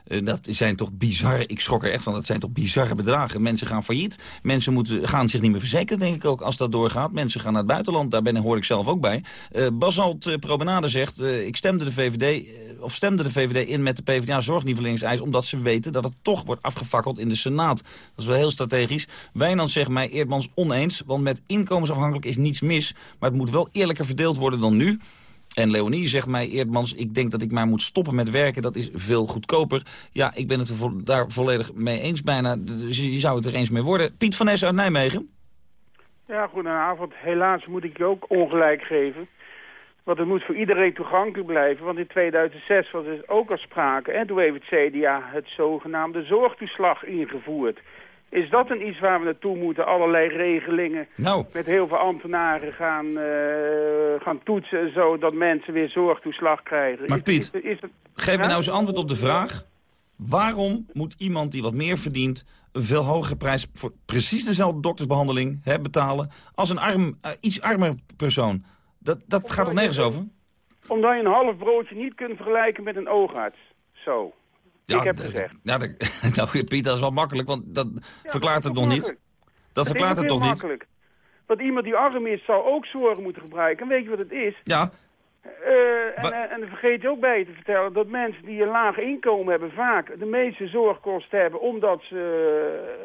Uh, dat zijn toch bizarre, ik schrok er echt van, dat zijn toch bizarre bedragen. Mensen gaan failliet, mensen moeten, gaan zich niet meer verzekeren, denk ik ook, als dat doorgaat. Mensen gaan naar het buitenland, daar ben, hoor ik zelf ook bij. Uh, Basalt uh, Promenade zegt, ik stemde de VVD, of stemde de VVD in met de PvdA zorgnivelleringseis, omdat ze weten dat het toch wordt afgefakkeld in de Senaat. Dat is wel heel strategisch. Wijnand zegt mij Eerdmans oneens, want met inkomensafhankelijk is niets mis, maar het moet wel eerlijker verdeeld worden dan nu. En Leonie zegt mij, Eerdmans, ik denk dat ik maar moet stoppen met werken. Dat is veel goedkoper. Ja, ik ben het daar volledig mee eens bijna. Dus je zou het er eens mee worden. Piet van Essen uit Nijmegen. Ja, goedenavond. Helaas moet ik je ook ongelijk geven. Want het moet voor iedereen toegankelijk blijven. Want in 2006 was er ook al sprake. En toen heeft het CDA het zogenaamde zorgtoeslag ingevoerd. Is dat een iets waar we naartoe moeten? Allerlei regelingen nou. met heel veel ambtenaren gaan, uh, gaan toetsen en zo... dat mensen weer zorgtoeslag krijgen. Maar Piet, is, is, geef me nou eens antwoord op de vraag... waarom moet iemand die wat meer verdient... een veel hogere prijs voor precies dezelfde doktersbehandeling hè, betalen... als een arm, uh, iets armer persoon? Dat, dat gaat er nergens over? Omdat je een half broodje niet kunt vergelijken met een oogarts. Zo. Ja, ik heb gezegd. Ja, dat, nou, Piet, dat is wel makkelijk, want dat verklaart het nog niet. Dat verklaart het toch niet? makkelijk. Want iemand die arm is, zou ook zorg moeten gebruiken. En weet je wat het is? Ja. Uh, en, en dan vergeet je ook bij te vertellen dat mensen die een laag inkomen hebben vaak de meeste zorgkosten hebben omdat ze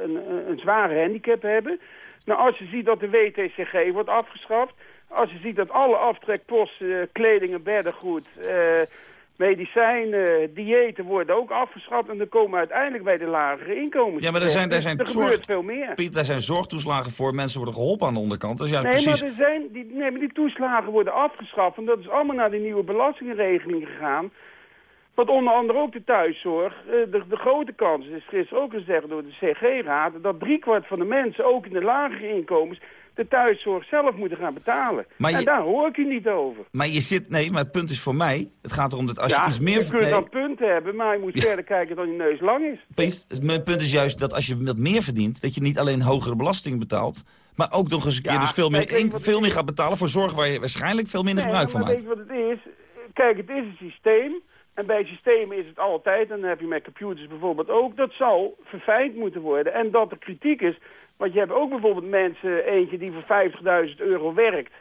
een, een, een zware handicap hebben. Nou, als je ziet dat de WTCG wordt afgeschaft, als je ziet dat alle aftrekposten, kleding en beddengoed, uh, medicijnen, diëten worden ook afgeschaft... en dan komen we uiteindelijk bij de lagere inkomens. Ja, maar er zijn, er zijn er veel meer. Piet, daar zijn zorgtoeslagen voor. Mensen worden geholpen aan de onderkant. Dat is juist nee, precies... maar er zijn, die, nee, maar die toeslagen worden afgeschaft... en dat is allemaal naar de nieuwe belastingregeling gegaan... Wat onder andere ook de thuiszorg, eh, de, de grote kans is gisteren ook gezegd door de CG-raad... dat driekwart van de mensen, ook in de lagere inkomens de thuiszorg zelf moeten gaan betalen. Maar en daar hoor ik je niet over. Maar je zit, nee, maar het punt is voor mij, het gaat erom dat als ja, je iets meer... je kunt nee. punten hebben, maar je moet ja. verder kijken dan je neus lang is. Piet, mijn punt is juist dat als je wat meer verdient, dat je niet alleen hogere belasting betaalt, maar ook nog eens een keer ja, dus veel, meer, een, veel meer gaat betalen voor zorg waar je waarschijnlijk veel minder nee, gebruik van maakt. weet je wat het is? Kijk, het is een systeem. En bij systemen is het altijd, en dan heb je met computers bijvoorbeeld ook, dat zal verfijnd moeten worden. En dat er kritiek is, want je hebt ook bijvoorbeeld mensen, eentje die voor 50.000 euro werkt.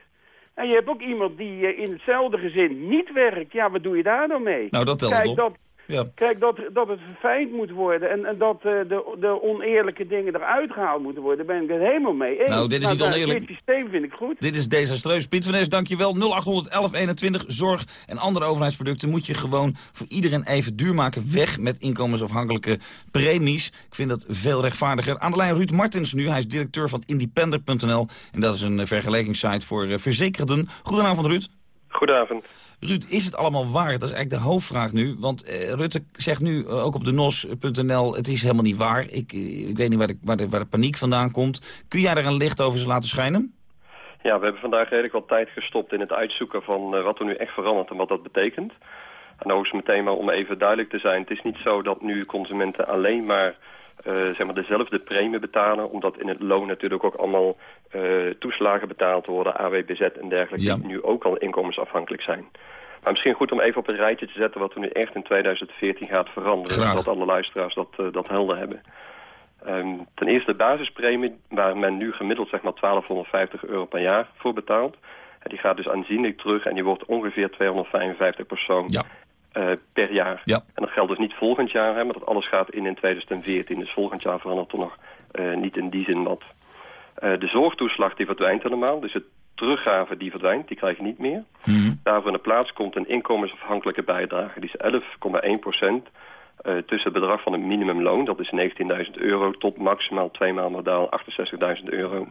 En je hebt ook iemand die in hetzelfde gezin niet werkt. Ja, wat doe je daar dan mee? Nou, dat telt Kijk, op. dat, ja. Kijk, dat, dat het verfijnd moet worden en, en dat uh, de, de oneerlijke dingen eruit gehaald moeten worden, daar ben ik het helemaal mee eens. Nou, dit is niet oneerlijk. Dit systeem vind ik goed. Dit is desastreus. Piet van Nes, dankjewel. 0800 1121, zorg en andere overheidsproducten moet je gewoon voor iedereen even duur maken. Weg met inkomensafhankelijke premies. Ik vind dat veel rechtvaardiger. Aan de lijn Ruud Martens nu. Hij is directeur van independer.nl. En dat is een vergelijkingssite voor uh, verzekerden. Goedenavond, Ruud. Goedenavond. Ruud, is het allemaal waar? Dat is eigenlijk de hoofdvraag nu. Want eh, Rutte zegt nu uh, ook op de nos.nl, het is helemaal niet waar. Ik, ik weet niet waar de, waar, waar de paniek vandaan komt. Kun jij daar een licht over laten schijnen? Ja, we hebben vandaag redelijk wat tijd gestopt in het uitzoeken van wat er nu echt verandert en wat dat betekent. En ook meteen maar om even duidelijk te zijn. Het is niet zo dat nu consumenten alleen maar zeg maar dezelfde premie betalen. Omdat in het loon natuurlijk ook allemaal uh, toeslagen betaald worden, AWBZ en dergelijke, ja. die nu ook al inkomensafhankelijk zijn. Maar misschien goed om even op een rijtje te zetten wat er nu echt in 2014 gaat veranderen. Graag. Zodat alle luisteraars dat, uh, dat helder hebben. Um, ten eerste de basispremie, waar men nu gemiddeld zeg maar 1250 euro per jaar voor betaalt. En die gaat dus aanzienlijk terug en die wordt ongeveer 255 persoon ja. Uh, per jaar. Ja. En dat geldt dus niet volgend jaar, hè, maar dat alles gaat in in 2014. Dus volgend jaar verandert er nog uh, niet in die zin wat. Uh, de zorgtoeslag die verdwijnt helemaal. Dus het teruggave die verdwijnt, die krijg je niet meer. Mm -hmm. Daarvoor in de plaats komt een inkomensafhankelijke bijdrage. Die is 11,1 procent tussen het bedrag van het minimumloon. Dat is 19.000 euro tot maximaal twee maanden modaal 68.000 euro.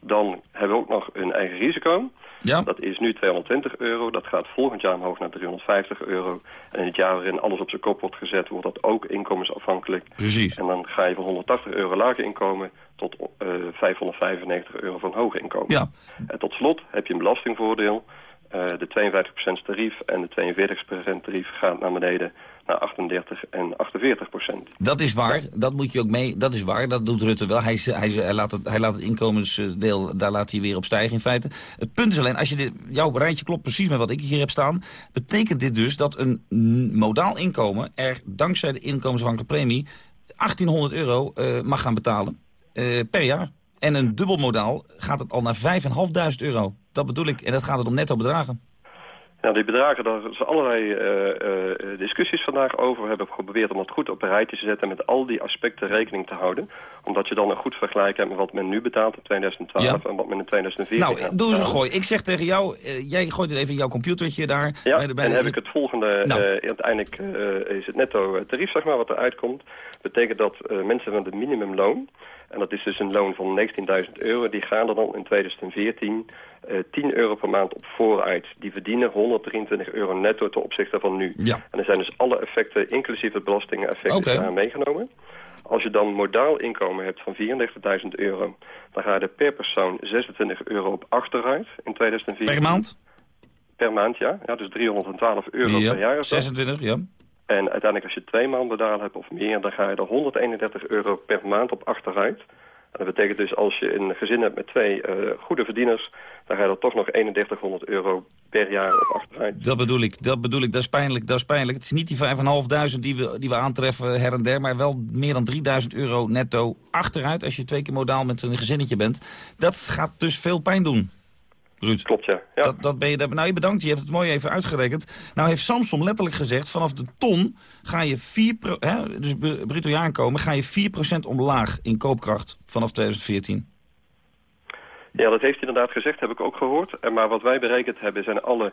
Dan hebben we ook nog een eigen risico. Ja. Dat is nu 220 euro. Dat gaat volgend jaar omhoog naar 350 euro. En in het jaar waarin alles op zijn kop wordt gezet, wordt dat ook inkomensafhankelijk. Precies. En dan ga je van 180 euro lager inkomen tot uh, 595 euro van hoger inkomen. Ja. En tot slot heb je een belastingvoordeel. Uh, de 52% tarief en de 42% tarief gaat naar beneden naar 38 en 48 procent. Dat is waar, dat moet je ook mee, dat is waar, dat doet Rutte wel. Hij, hij, laat, het, hij laat het inkomensdeel, daar laat hij weer op stijgen in feite. Het punt is alleen, als je jouw rijtje klopt precies met wat ik hier heb staan, betekent dit dus dat een modaal inkomen er dankzij de inkomensafhankelijke premie 1800 euro uh, mag gaan betalen uh, per jaar. En een dubbelmodaal gaat het al naar 5.500 euro. Dat bedoel ik, en dat gaat het om netto bedragen. Nou, die bedragen, daar zijn allerlei uh, uh, discussies vandaag over. We hebben geprobeerd om het goed op een rijtje te zetten... met al die aspecten rekening te houden. Omdat je dan een goed vergelijk hebt met wat men nu betaalt in 2012... Ja. en wat men in 2014 Nou, doe eens een gooi. Ik zeg tegen jou, uh, jij gooit het even in jouw computertje daar. Ja, bij de, bij en de... heb ik het volgende. Nou. uiteindelijk is het netto tarief, zeg maar, wat eruit komt. betekent dat mensen van het minimumloon... En dat is dus een loon van 19.000 euro. Die gaan er dan in 2014 uh, 10 euro per maand op vooruit. Die verdienen 123 euro netto ten opzichte van nu. Ja. En er zijn dus alle effecten, inclusief het belastingeffect, okay. daar meegenomen. Als je dan modaal inkomen hebt van 34.000 euro... dan ga je er per persoon 26 euro op achteruit in 2014. Per maand? Per maand, ja. ja dus 312 euro ja, per jaar. 26, ja. En uiteindelijk als je twee modaal hebt of meer... dan ga je er 131 euro per maand op achteruit. En dat betekent dus als je een gezin hebt met twee uh, goede verdieners... dan ga je er toch nog 3100 euro per jaar op achteruit. Dat bedoel ik, dat bedoel ik. Dat is pijnlijk, dat is pijnlijk. Het is niet die 5.500 die we, die we aantreffen her en der... maar wel meer dan 3000 euro netto achteruit... als je twee keer modaal met een gezinnetje bent. Dat gaat dus veel pijn doen. Ruud. Klopt, ja. Dat, dat ben je, nou, je bedankt, je hebt het mooi even uitgerekend. Nou heeft Samsung letterlijk gezegd, vanaf de ton ga je 4, hè, dus bruto jaarkomen, ga je 4% omlaag in koopkracht vanaf 2014. Ja, dat heeft hij inderdaad gezegd, heb ik ook gehoord. Maar wat wij berekend hebben zijn alle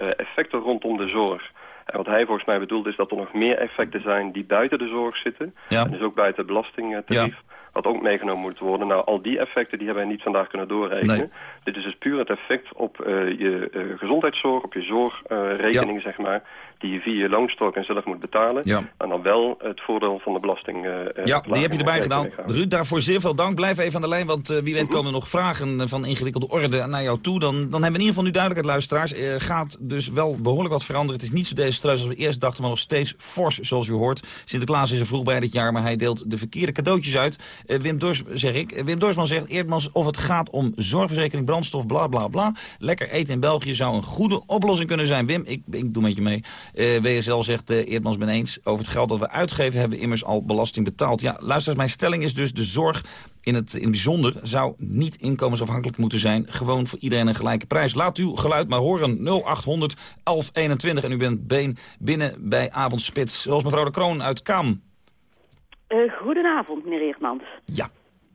uh, effecten rondom de zorg. En wat hij volgens mij bedoelt is dat er nog meer effecten zijn die buiten de zorg zitten. Ja. En dus ook buiten het belastingtarief. Ja wat ook meegenomen moet worden. Nou, al die effecten die hebben wij niet vandaag kunnen doorrekenen. Dit is dus puur het effect op uh, je uh, gezondheidszorg, op je zorgrekening, zeg maar die je via je loonstok en zelf moet betalen. Ja. En dan wel het voordeel van de belasting. Uh, ja, die heb je erbij gedaan. Ruud, daarvoor zeer veel dank. Blijf even aan de lijn, want uh, wie weet mhm. komen er nog vragen van ingewikkelde orde naar jou toe. Dan, dan hebben we in ieder geval nu duidelijkheid, luisteraars. Er gaat dus wel behoorlijk wat veranderen. Het is niet zo desastreus als we eerst dachten, maar nog steeds fors, zoals u hoort. Sinterklaas is er vroeg bij dit jaar, maar hij deelt de verkeerde cadeautjes uit. Uh, Wim Dors, zeg ik. Wim Dorsman zegt, Eerdmans, of het gaat om zorgverzekering, brandstof, bla bla bla. Lekker eten in België zou een goede oplossing kunnen zijn. Wim, ik, ik doe met je mee. Uh, WSL zegt uh, Eerdmans ben eens. Over het geld dat we uitgeven hebben we immers al belasting betaald. Ja, luister, mijn stelling is dus de zorg in het in bijzonder zou niet inkomensafhankelijk moeten zijn. Gewoon voor iedereen een gelijke prijs. Laat uw geluid maar horen. 0800 1121 en u bent been binnen bij Avondspits. Zoals mevrouw de Kroon uit Kam. Uh, goedenavond, meneer Eerdmans. Ja.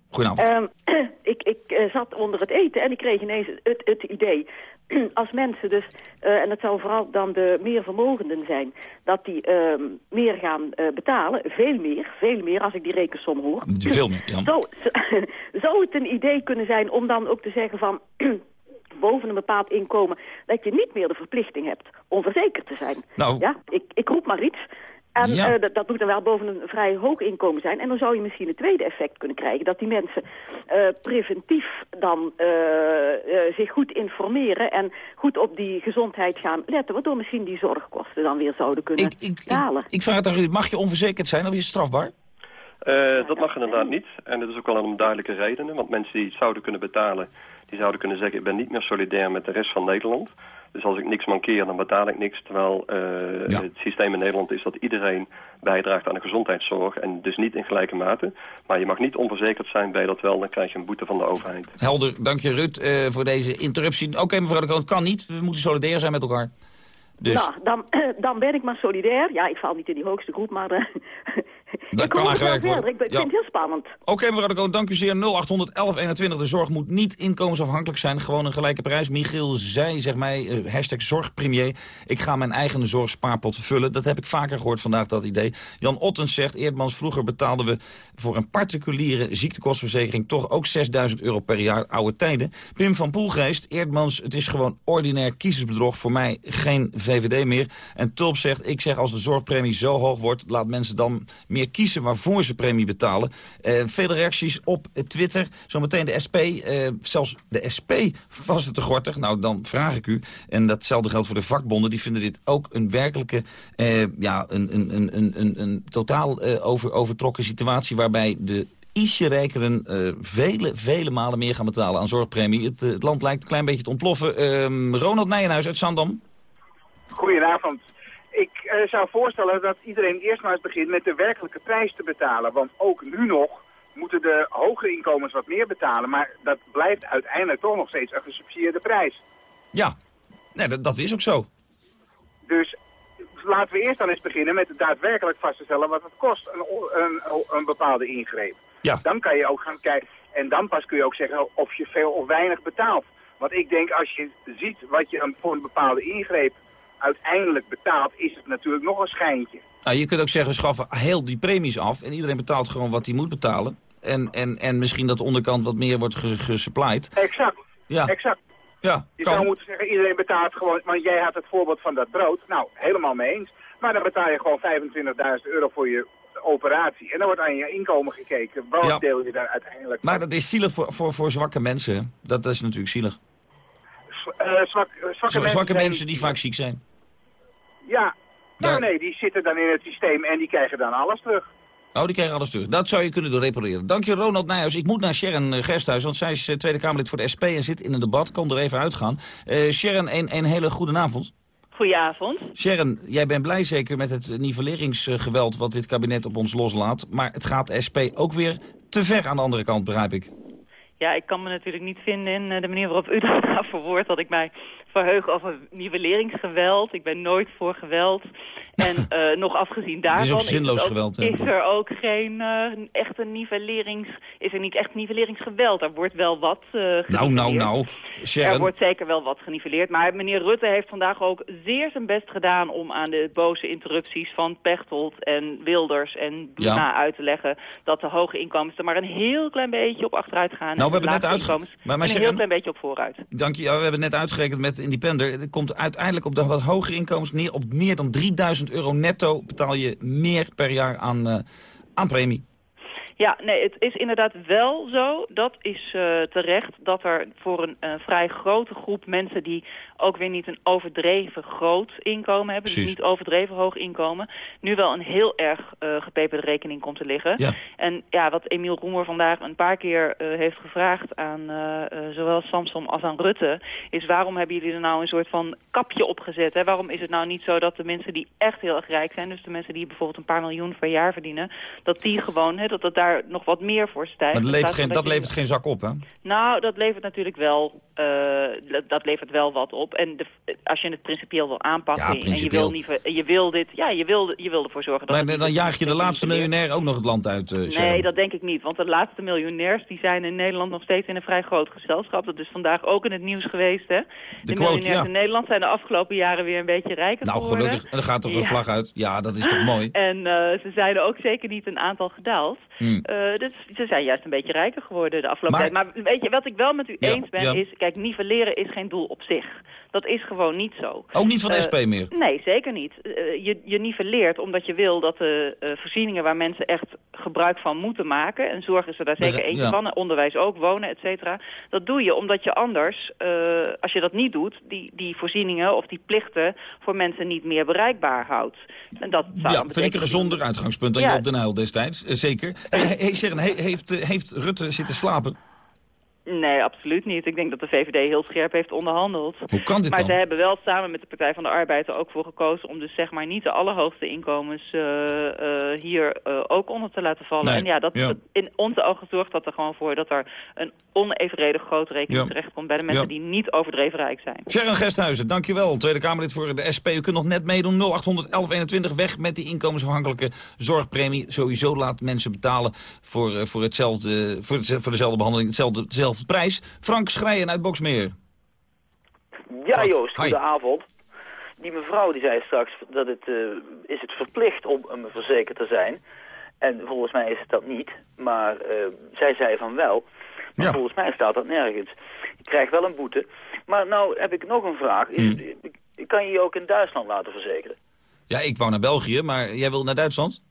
Goedenavond. Um, ik ik uh, zat onder het eten en ik kreeg ineens het, het idee als mensen dus, uh, en dat zou vooral dan de meer vermogenden zijn, dat die uh, meer gaan uh, betalen, veel meer, veel meer als ik die rekensom hoor. Veel meer, ja. Zo, zou het een idee kunnen zijn om dan ook te zeggen van, boven een bepaald inkomen, dat je niet meer de verplichting hebt om verzekerd te zijn. Nou. Ja, ik, ik roep maar iets. En Ja. eh, dat, dat moet dan wel boven een vrij hoog inkomen zijn. En dan zou je misschien een tweede effect kunnen krijgen. Dat die mensen eh, preventief dan eh, zich goed informeren en goed op die gezondheid gaan letten. Waardoor misschien die zorgkosten dan weer zouden kunnen dalen. Ik vraag het aan Ruud, mag je onverzekerd zijn of is het strafbaar? Eh, dat mag inderdaad niet. En dat is ook wel om duidelijke redenen. Want mensen die het zouden kunnen betalen, die zouden kunnen zeggen... ik ben niet meer solidair met de rest van Nederland. Dus als ik niks mankeer, dan betaal ik niks. Terwijl eh, het systeem in Nederland is dat iedereen bijdraagt aan de gezondheidszorg. En dus niet in gelijke mate. Maar je mag niet onverzekerd zijn, je dat wel, dan krijg je een boete van de overheid. Helder, dank je Ruud eh, voor deze interruptie. Oké mevrouw de Kroon, het kan niet. We moeten solidair zijn met elkaar. Dus Nou, dan, dan ben ik maar solidair. Ja, ik val niet in die hoogste groep, maar... eh, dat ik kan aangewerkt verder. worden. Ik, ben- ik Ja. vind het heel spannend. Oké mevrouw de Kroon, dank u zeer. 0800 1121. De zorg moet niet inkomensafhankelijk zijn. Gewoon een gelijke prijs. Michiel zei, zeg mij, eh, hashtag zorgpremier. Ik ga mijn eigen zorgspaarpot vullen. Dat heb ik vaker gehoord vandaag, dat idee. Jan Ottens zegt, Eerdmans, vroeger betaalden we voor een particuliere ziektekostverzekering toch ook 6000 euro per jaar oude tijden. Pim van Poelgeest, Eerdmans, het is gewoon ordinair kiezersbedrog. Voor mij geen VVD meer. En Tulp zegt, ik zeg als de zorgpremie zo hoog wordt, laat mensen dan meer kiezen waarvoor ze premie betalen. Eh, vele reacties op Twitter. Zometeen de SP, eh, zelfs de SP vast het te gortig. Nou, dan vraag ik u, en datzelfde geldt voor de vakbonden, die vinden dit ook een werkelijke, eh, ja, een, een, een, een, een, totaal over, overtrokken situatie waarbij de ietsje rijkeren vele, vele malen meer gaan betalen aan zorgpremie. Het, het land lijkt een klein beetje te ontploffen. Ehm, Ronald Nijenhuis uit Zandam. Goedenavond. Ik eh, zou voorstellen dat iedereen eerst maar eens begint met de werkelijke prijs te betalen. Want ook nu nog moeten de hogere inkomens wat meer betalen. Maar dat blijft uiteindelijk toch nog steeds een gesubsidieerde prijs. Ja, nee, dat, dat is ook zo. Dus laten we eerst dan eens beginnen met daadwerkelijk vast te stellen wat het kost, een, een, een bepaalde ingreep. Ja. Dan kan je ook gaan kijken, en dan pas kun je ook zeggen of je veel of weinig betaalt. Want ik denk als je ziet wat je een- voor een bepaalde ingreep uiteindelijk betaalt, is het natuurlijk nog een schijntje. Nou, je kunt ook zeggen, we schaffen heel die premies af... en iedereen betaalt gewoon wat hij moet betalen. En, en, en misschien dat de onderkant wat meer wordt ge- gesupplied. Exact. Ja. Exact. Ja, Je kan. zou moeten zeggen, iedereen betaalt gewoon, want jij had het voorbeeld van dat brood. Nou, helemaal mee eens. Maar dan betaal je gewoon 25.000 euro voor je operatie. En dan wordt aan je inkomen gekeken. Wat Ja. deel je daar uiteindelijk Maar dat is zielig voor, voor, voor zwakke mensen. Dat is natuurlijk zielig. Eh, zwak, zwakke mensen die vaak ziek zijn. Ja, nou nee, die zitten dan in het systeem en die krijgen dan alles terug. Oh, die krijgen alles terug. Dat zou je kunnen doen, repareren. Dank je, Ronald Nijhuis. Ik moet naar Sharon eh, Gersthuis, want zij is eh, Tweede Kamerlid voor de SP en zit in een debat. Kan er even uitgaan. Eh Sharon, een, een hele goede avond. Goedenavond. Sharon, jij bent blij zeker met het nivelleringsgeweld wat dit kabinet op ons loslaat. Maar het gaat de SP ook weer te ver aan de andere kant, begrijp ik. Ja, ik kan me natuurlijk niet vinden in de manier waarop u dat nou verwoordt... dat ik mij verheug over nivelleringsgeweld. Ik ben nooit voor geweld. En eh, nog afgezien daarvan... ook zinloos het ook- geweld, hè? Is er ook geen eh, echte nivellerings... Is er niet echt nivelleringsgeweld. Er wordt wel wat eh Nou, nou, nou. Er Sharon, wordt zeker wel wat geniveleerd. Maar meneer Rutte heeft vandaag ook zeer zijn best gedaan... om aan de boze interrupties van Pechtold en Wilders en Ja. uit te leggen... dat de hoge inkomens er maar een heel klein beetje op achteruit gaan. Nou, we hebben net lage uitge- inkomens maar- maar er een heel klein beetje op vooruit. dank je. Ja, we hebben net uitgerekend met Independer. Het komt uiteindelijk op de wat hogere inkomens neer. Op meer dan 3000 euro netto betaal je meer per jaar aan, eh, aan premie. Ja, nee, het is inderdaad wel zo, dat is eh, terecht, dat er voor een vrij grote groep mensen die ook weer niet een overdreven groot inkomen hebben, dus niet overdreven hoog inkomen, nu wel een heel erg eh gepeperde rekening komt te liggen. Ja. En ja, wat Emiel Roemer vandaag een paar keer eh, heeft gevraagd aan eh, zowel Samson als aan Rutte, is waarom hebben jullie er nou een soort van kapje op gezet? Hè? Waarom is het nou niet zo dat de mensen die echt heel erg rijk zijn, dus de mensen die bijvoorbeeld een paar miljoen per jaar verdienen, dat die gewoon, hè, dat het daar nog wat meer voor stijgt? Maar dat levert, geen, dat levert geen zak op, hè? nou, dat levert natuurlijk wel, dat- dat levert wel wat op. En de, als je het principieel wil aanpakken Ja, en je wil, niet, je wil dit, ja, je wil, je wil ervoor zorgen dat Maar dan jaag je de laatste miljonair ook nog het land uit, Sharon. Nee, dat denk ik niet. Want de laatste miljonairs die zijn in Nederland nog steeds in een vrij groot gezelschap. Dat is vandaag ook in het nieuws geweest. Hè? De, quote, miljonairs ja. in Nederland zijn de afgelopen jaren weer een beetje rijker Nou, geworden. gelukkig. En dan gaat toch een Ja. vlag uit. Ja, dat is toch mooi. En eh, ze zijn er ook zeker niet een aantal gedaald. Hmm. Eh, dus ze zijn juist een beetje rijker geworden de afgelopen Maar- tijd. Maar weet je, wat ik wel met u eens ben, is... Kijk, nivelleren is geen doel op zich. Dat is gewoon niet zo. Ook niet van de Eh, SP meer? Nee, zeker niet. Eh, je, je nivelleert omdat je wil dat de eh, voorzieningen waar mensen echt gebruik van moeten maken... en zorg is er daar zeker eentje ja. van, onderwijs ook, wonen, et cetera... dat doe je omdat je anders, als je dat niet doet... Die, die voorzieningen of die plichten voor mensen niet meer bereikbaar houdt. En dat zou Ja, dan vind ik een gezonder uitgangspunt dan Ja. Joop den Uyl destijds. Zeker. Hey, hey, Sharon, he- heeft, heeft Rutte zitten slapen? Nee, absoluut niet. Ik denk dat de VVD heel scherp heeft onderhandeld. Hoe kan dit maar dan? ze hebben wel samen met de Partij van de Arbeid er ook voor gekozen... om dus zeg maar niet de allerhoogste inkomens eh, eh, hier eh, ook onder te laten vallen. Nee, En ja, dat, ja. in onze ogen zorgt dat er gewoon voor... dat er een onevenredig grote rekening Ja. terechtkomt... bij de mensen Ja. die niet overdreven rijk zijn. Sharon Gesthuizen, dankjewel. Tweede Kamerlid voor de SP. U kunt nog net meedoen. 0800 1121 weg met die inkomensafhankelijke zorgpremie. Sowieso laat mensen betalen voor, voor, hetzelfde, voor, dezelfde behandeling, hetzelfde, dezelfde prijs. Frank Schrijen uit Boksmeer. Ja, Joost, goedenavond. Die mevrouw die zei straks dat het, eh, is het verplicht om een verzekerd te zijn. En volgens mij is het dat niet. Maar eh, zij zei van wel. Maar volgens mij staat dat nergens. Je krijgt wel een boete. Maar nou heb ik nog een vraag. Is, Hmm. Kan je je ook in Duitsland laten verzekeren? Ja, ik wou naar België, maar jij wil naar Duitsland?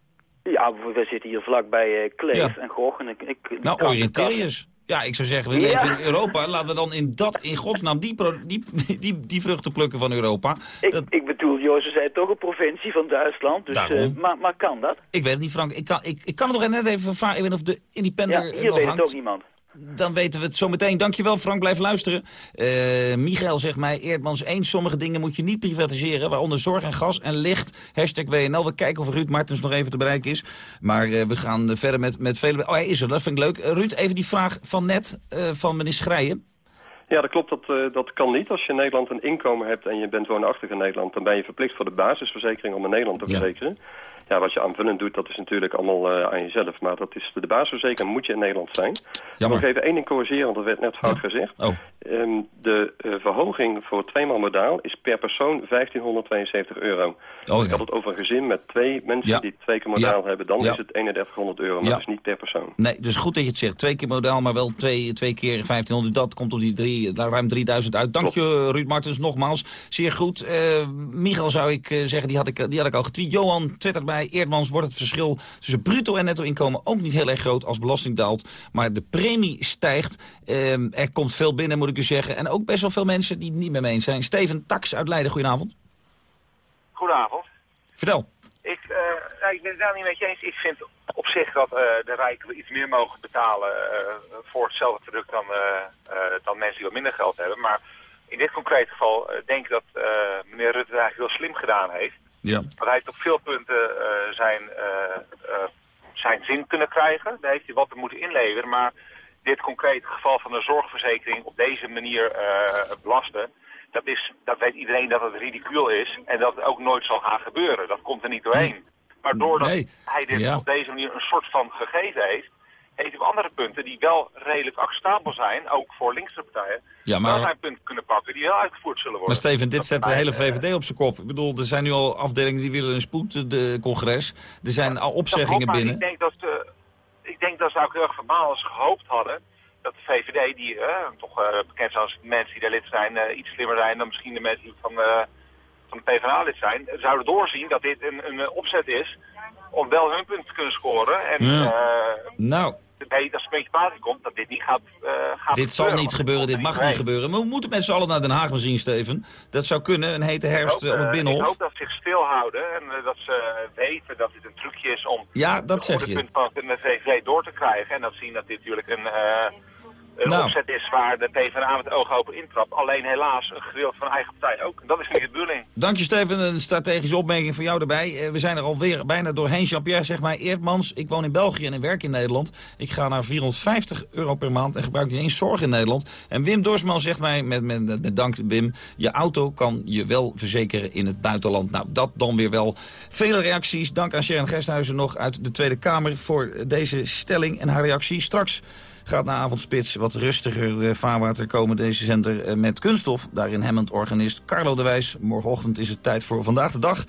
Ja, we zitten hier vlakbij uh, Kleef Ja. en Gogh. En ik, ik, Nou, oriënteer je eens. Ja, ik zou zeggen, we Ja. leven in Europa. Laten we dan in dat, in godsnaam, die, pro- die, die, die vruchten plukken van Europa. Ik, ik bedoel, we zijn toch een provincie van Duitsland. Dus, Daarom. eh, maar, maar kan dat? Ik weet het niet, Frank. Ik kan, ik, ik kan het nog net even vragen. Ik weet of de independer Ja, hier weet hangt. het ook niemand. Dan weten we het zo meteen. Dankjewel, Frank. Blijf luisteren. Eh Michael zegt mij, Eerdmans eens, sommige dingen moet je niet privatiseren, waaronder zorg en gas en licht. Hashtag WNL. We kijken of Ruud Martens nog even te bereiken is. Maar eh, we gaan eh, verder met, met vele... Oh, hij is er. Dat vind ik leuk. Ruud, even die vraag van net, van meneer Schrijen. Ja, dat klopt. Dat, dat kan niet. Als je in Nederland een inkomen hebt en je bent woonachtig in Nederland... dan ben je verplicht voor de basisverzekering om in Nederland te verzekeren. Ja, wat je aanvullend doet, dat is natuurlijk allemaal eh, aan jezelf. Maar dat is de, de basisverzekering moet je in Nederland zijn. Jammer. Nog even één ding corrigeren, want dat werd net fout gezegd. Oh. Ehm, de uh, verhoging voor tweemaal modaal is per persoon 1572 euro. Oh, Ik had het over een gezin met twee mensen die twee keer modaal hebben. Dan is het 3100 euro, maar dat is niet per persoon. Nee, dus goed dat je het zegt. Twee keer modaal, maar wel twee, twee keer 1500. Dat komt op die drie, ruim 3000 uit. Dank je, Ruud Martens, nogmaals. Zeer goed. Uh, Michael zou ik zeggen, die had ik, die had ik al getweet. Johan twittert bij Eerdmans wordt het verschil tussen bruto en netto inkomen ook niet heel erg groot als belasting daalt. Maar de premie stijgt. Ehm, er komt veel binnen, moet ik u zeggen. En ook best wel veel mensen die het niet mee eens zijn. Steven Tax uit Leiden, goedenavond. Goedenavond. Vertel. Ik, uh, ik ben het wel niet met je eens. Ik vind op zich dat uh, de rijken iets meer mogen betalen uh, voor hetzelfde product dan, dan mensen die wat minder geld hebben. Maar in dit concrete geval denk ik dat meneer Rutte het eigenlijk heel slim gedaan heeft. Ja. Hij op veel punten zijn, zijn zin kunnen krijgen. Daar heeft hij wat te moeten inleveren. Maar dit concrete geval van de zorgverzekering op deze manier belasten dat, is, dat weet iedereen dat het ridicuul is en dat het ook nooit zal gaan gebeuren. Dat komt er niet doorheen. Maar doordat hij dit op deze manier een soort van gegeven heeft, op andere punten die wel redelijk acceptabel zijn, ook voor linkse partijen, ja, maar... wel zijn punten kunnen pakken die wel uitgevoerd zullen worden. Maar Steven, dit zet de hele VVD op zijn kop. Ik bedoel, er zijn nu al afdelingen die willen een spoedcongres. Er zijn al opzeggingen binnen. Ik denk dat, ze, ik denk dat ze ook heel erg verbaal gehoopt hadden dat de VVD, die uh, toch uh, bekend zijn als mensen die daar lid zijn, uh, iets slimmer zijn dan misschien de mensen die van, van de PvdA lid zijn, zouden doorzien dat dit een, een opzet is om wel hun punt te kunnen scoren. En, ja. nou, het een beetje komt, dat dit niet gaat, uh, gaat Dit zal niet gebeuren, dit mag niet gebeuren. Maar we moeten met z'n allen naar Den Haag misschien, Steven. Dat zou kunnen, een hete herfst op het Binnenhof. Ik hoop dat ze zich stilhouden en dat ze weten dat dit een trucje is om ja, dat zeg je. punt van de VVD door te krijgen. En dat zien dat dit natuurlijk een... Een nou. opzet is waar de PvdA met oog open intrapt. Alleen helaas een gedeelte van eigen partij ook. Dat is niet de bedoeling. Dank je Steven, een strategische opmerking van jou erbij. Uh, we zijn er alweer bijna doorheen. Jean-Pierre zegt mij, Eerdmans, ik woon in België en ik werk in Nederland. Ik ga naar 450 euro per maand en gebruik niet eens zorg in Nederland. En Wim Dorsman zegt mij, met, met, met dank Wim, je auto kan je wel verzekeren in het buitenland. Nou, dat dan weer wel. Vele reacties. Dank aan Sharon Gesthuizen nog uit de Tweede Kamer voor deze stelling en haar reactie. Straks gaat naar avondspits wat rustiger eh, vaarwater komen deze zender eh, met kunststof. Daarin hemmend organist Carlo de Wijs. Morgenochtend is het tijd voor Vandaag de Dag.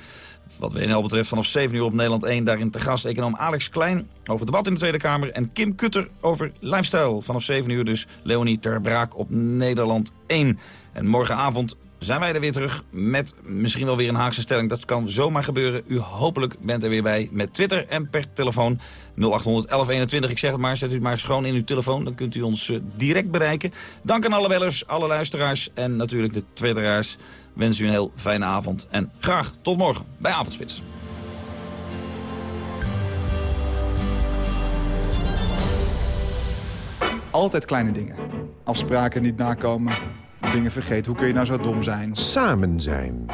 Wat WNL betreft vanaf 7 uur op Nederland 1. Daarin te gast econoom Alex Klein over debat in de Tweede Kamer. En Kim Kutter over lifestyle. Vanaf 7 uur dus Leonie ter Braak op Nederland 1. En morgenavond zijn wij er weer terug met misschien wel weer een Haagse stelling. Dat kan zomaar gebeuren. U hopelijk bent er weer bij met Twitter en per telefoon 0800 1121. Ik zeg het maar, zet u het maar schoon in uw telefoon. Dan kunt u ons uh, direct bereiken. Dank aan alle bellers, alle luisteraars en natuurlijk de twitteraars. Wens u een heel fijne avond en graag tot morgen bij Avondspits. Altijd kleine dingen. Afspraken niet nakomen dingen vergeten. Hoe kun je nou zo dom zijn? Samen zijn.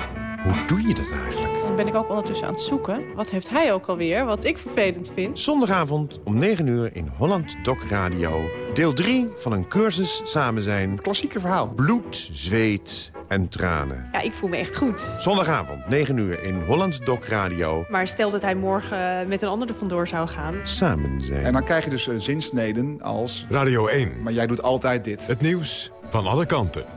Hoe doe je dat eigenlijk? Dan ben ik ook ondertussen aan het zoeken. Wat heeft hij ook alweer, wat ik vervelend vind? Zondagavond om 9 uur in Holland Doc Radio. Deel 3 van een cursus Samen zijn. Het klassieke verhaal. Bloed, zweet en tranen. Ja, ik voel me echt goed. Zondagavond, 9 uur in Holland Doc Radio. Maar stel dat hij morgen met een ander er vandoor zou gaan. Samen zijn. En dan krijg je dus uh, zinsneden als... Radio 1. Maar jij doet altijd dit. Het nieuws van alle kanten.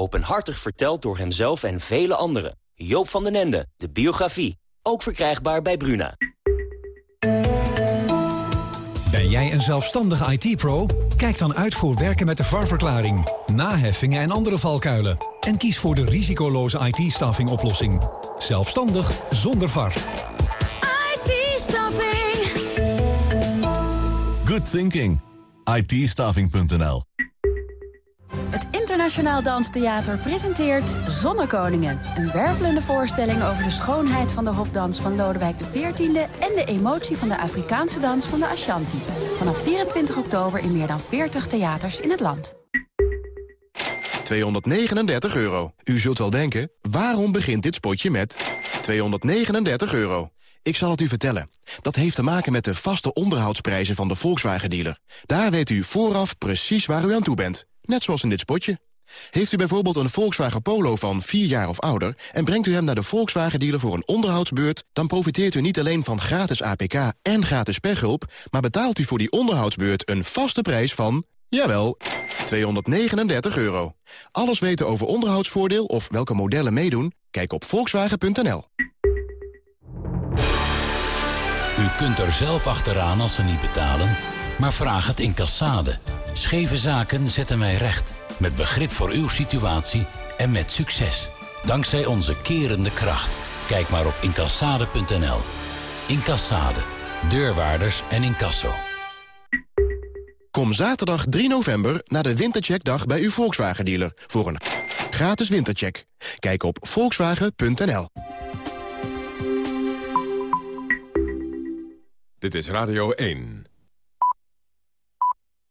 Openhartig verteld door hemzelf en vele anderen. Joop van den Ende, de biografie. Ook verkrijgbaar bij Bruna. Ben jij een zelfstandige IT-pro? Kijk dan uit voor werken met de VAR-verklaring, naheffingen en andere valkuilen. En kies voor de risicoloze IT-staffing oplossing. Zelfstandig zonder VAR. IT-staffing. Good thinking. it Het Internationaal Danstheater presenteert Zonnekoningen. Een wervelende voorstelling over de schoonheid van de hofdans van Lodewijk XIV... en de emotie van de Afrikaanse dans van de Ashanti. Vanaf 24 oktober in meer dan 40 theaters in het land. 239 euro. U zult wel denken, waarom begint dit spotje met 239 euro? Ik zal het u vertellen. Dat heeft te maken met de vaste onderhoudsprijzen van de Volkswagen-dealer. Daar weet u vooraf precies waar u aan toe bent. Net zoals in dit spotje. Heeft u bijvoorbeeld een Volkswagen Polo van 4 jaar of ouder... en brengt u hem naar de Volkswagen-dealer voor een onderhoudsbeurt... dan profiteert u niet alleen van gratis APK en gratis pechhulp... maar betaalt u voor die onderhoudsbeurt een vaste prijs van... jawel, 239 euro. Alles weten over onderhoudsvoordeel of welke modellen meedoen? Kijk op volkswagen.nl. U kunt er zelf achteraan als ze niet betalen, maar vraag het in Cassade. Scheve zaken zetten wij recht, met begrip voor uw situatie en met succes. Dankzij onze kerende kracht. Kijk maar op incassade.nl. Incassade. Deurwaarders en incasso. Kom zaterdag 3 november naar de Wintercheckdag bij uw Volkswagen-dealer... voor een gratis wintercheck. Kijk op volkswagen.nl. Dit is Radio 1.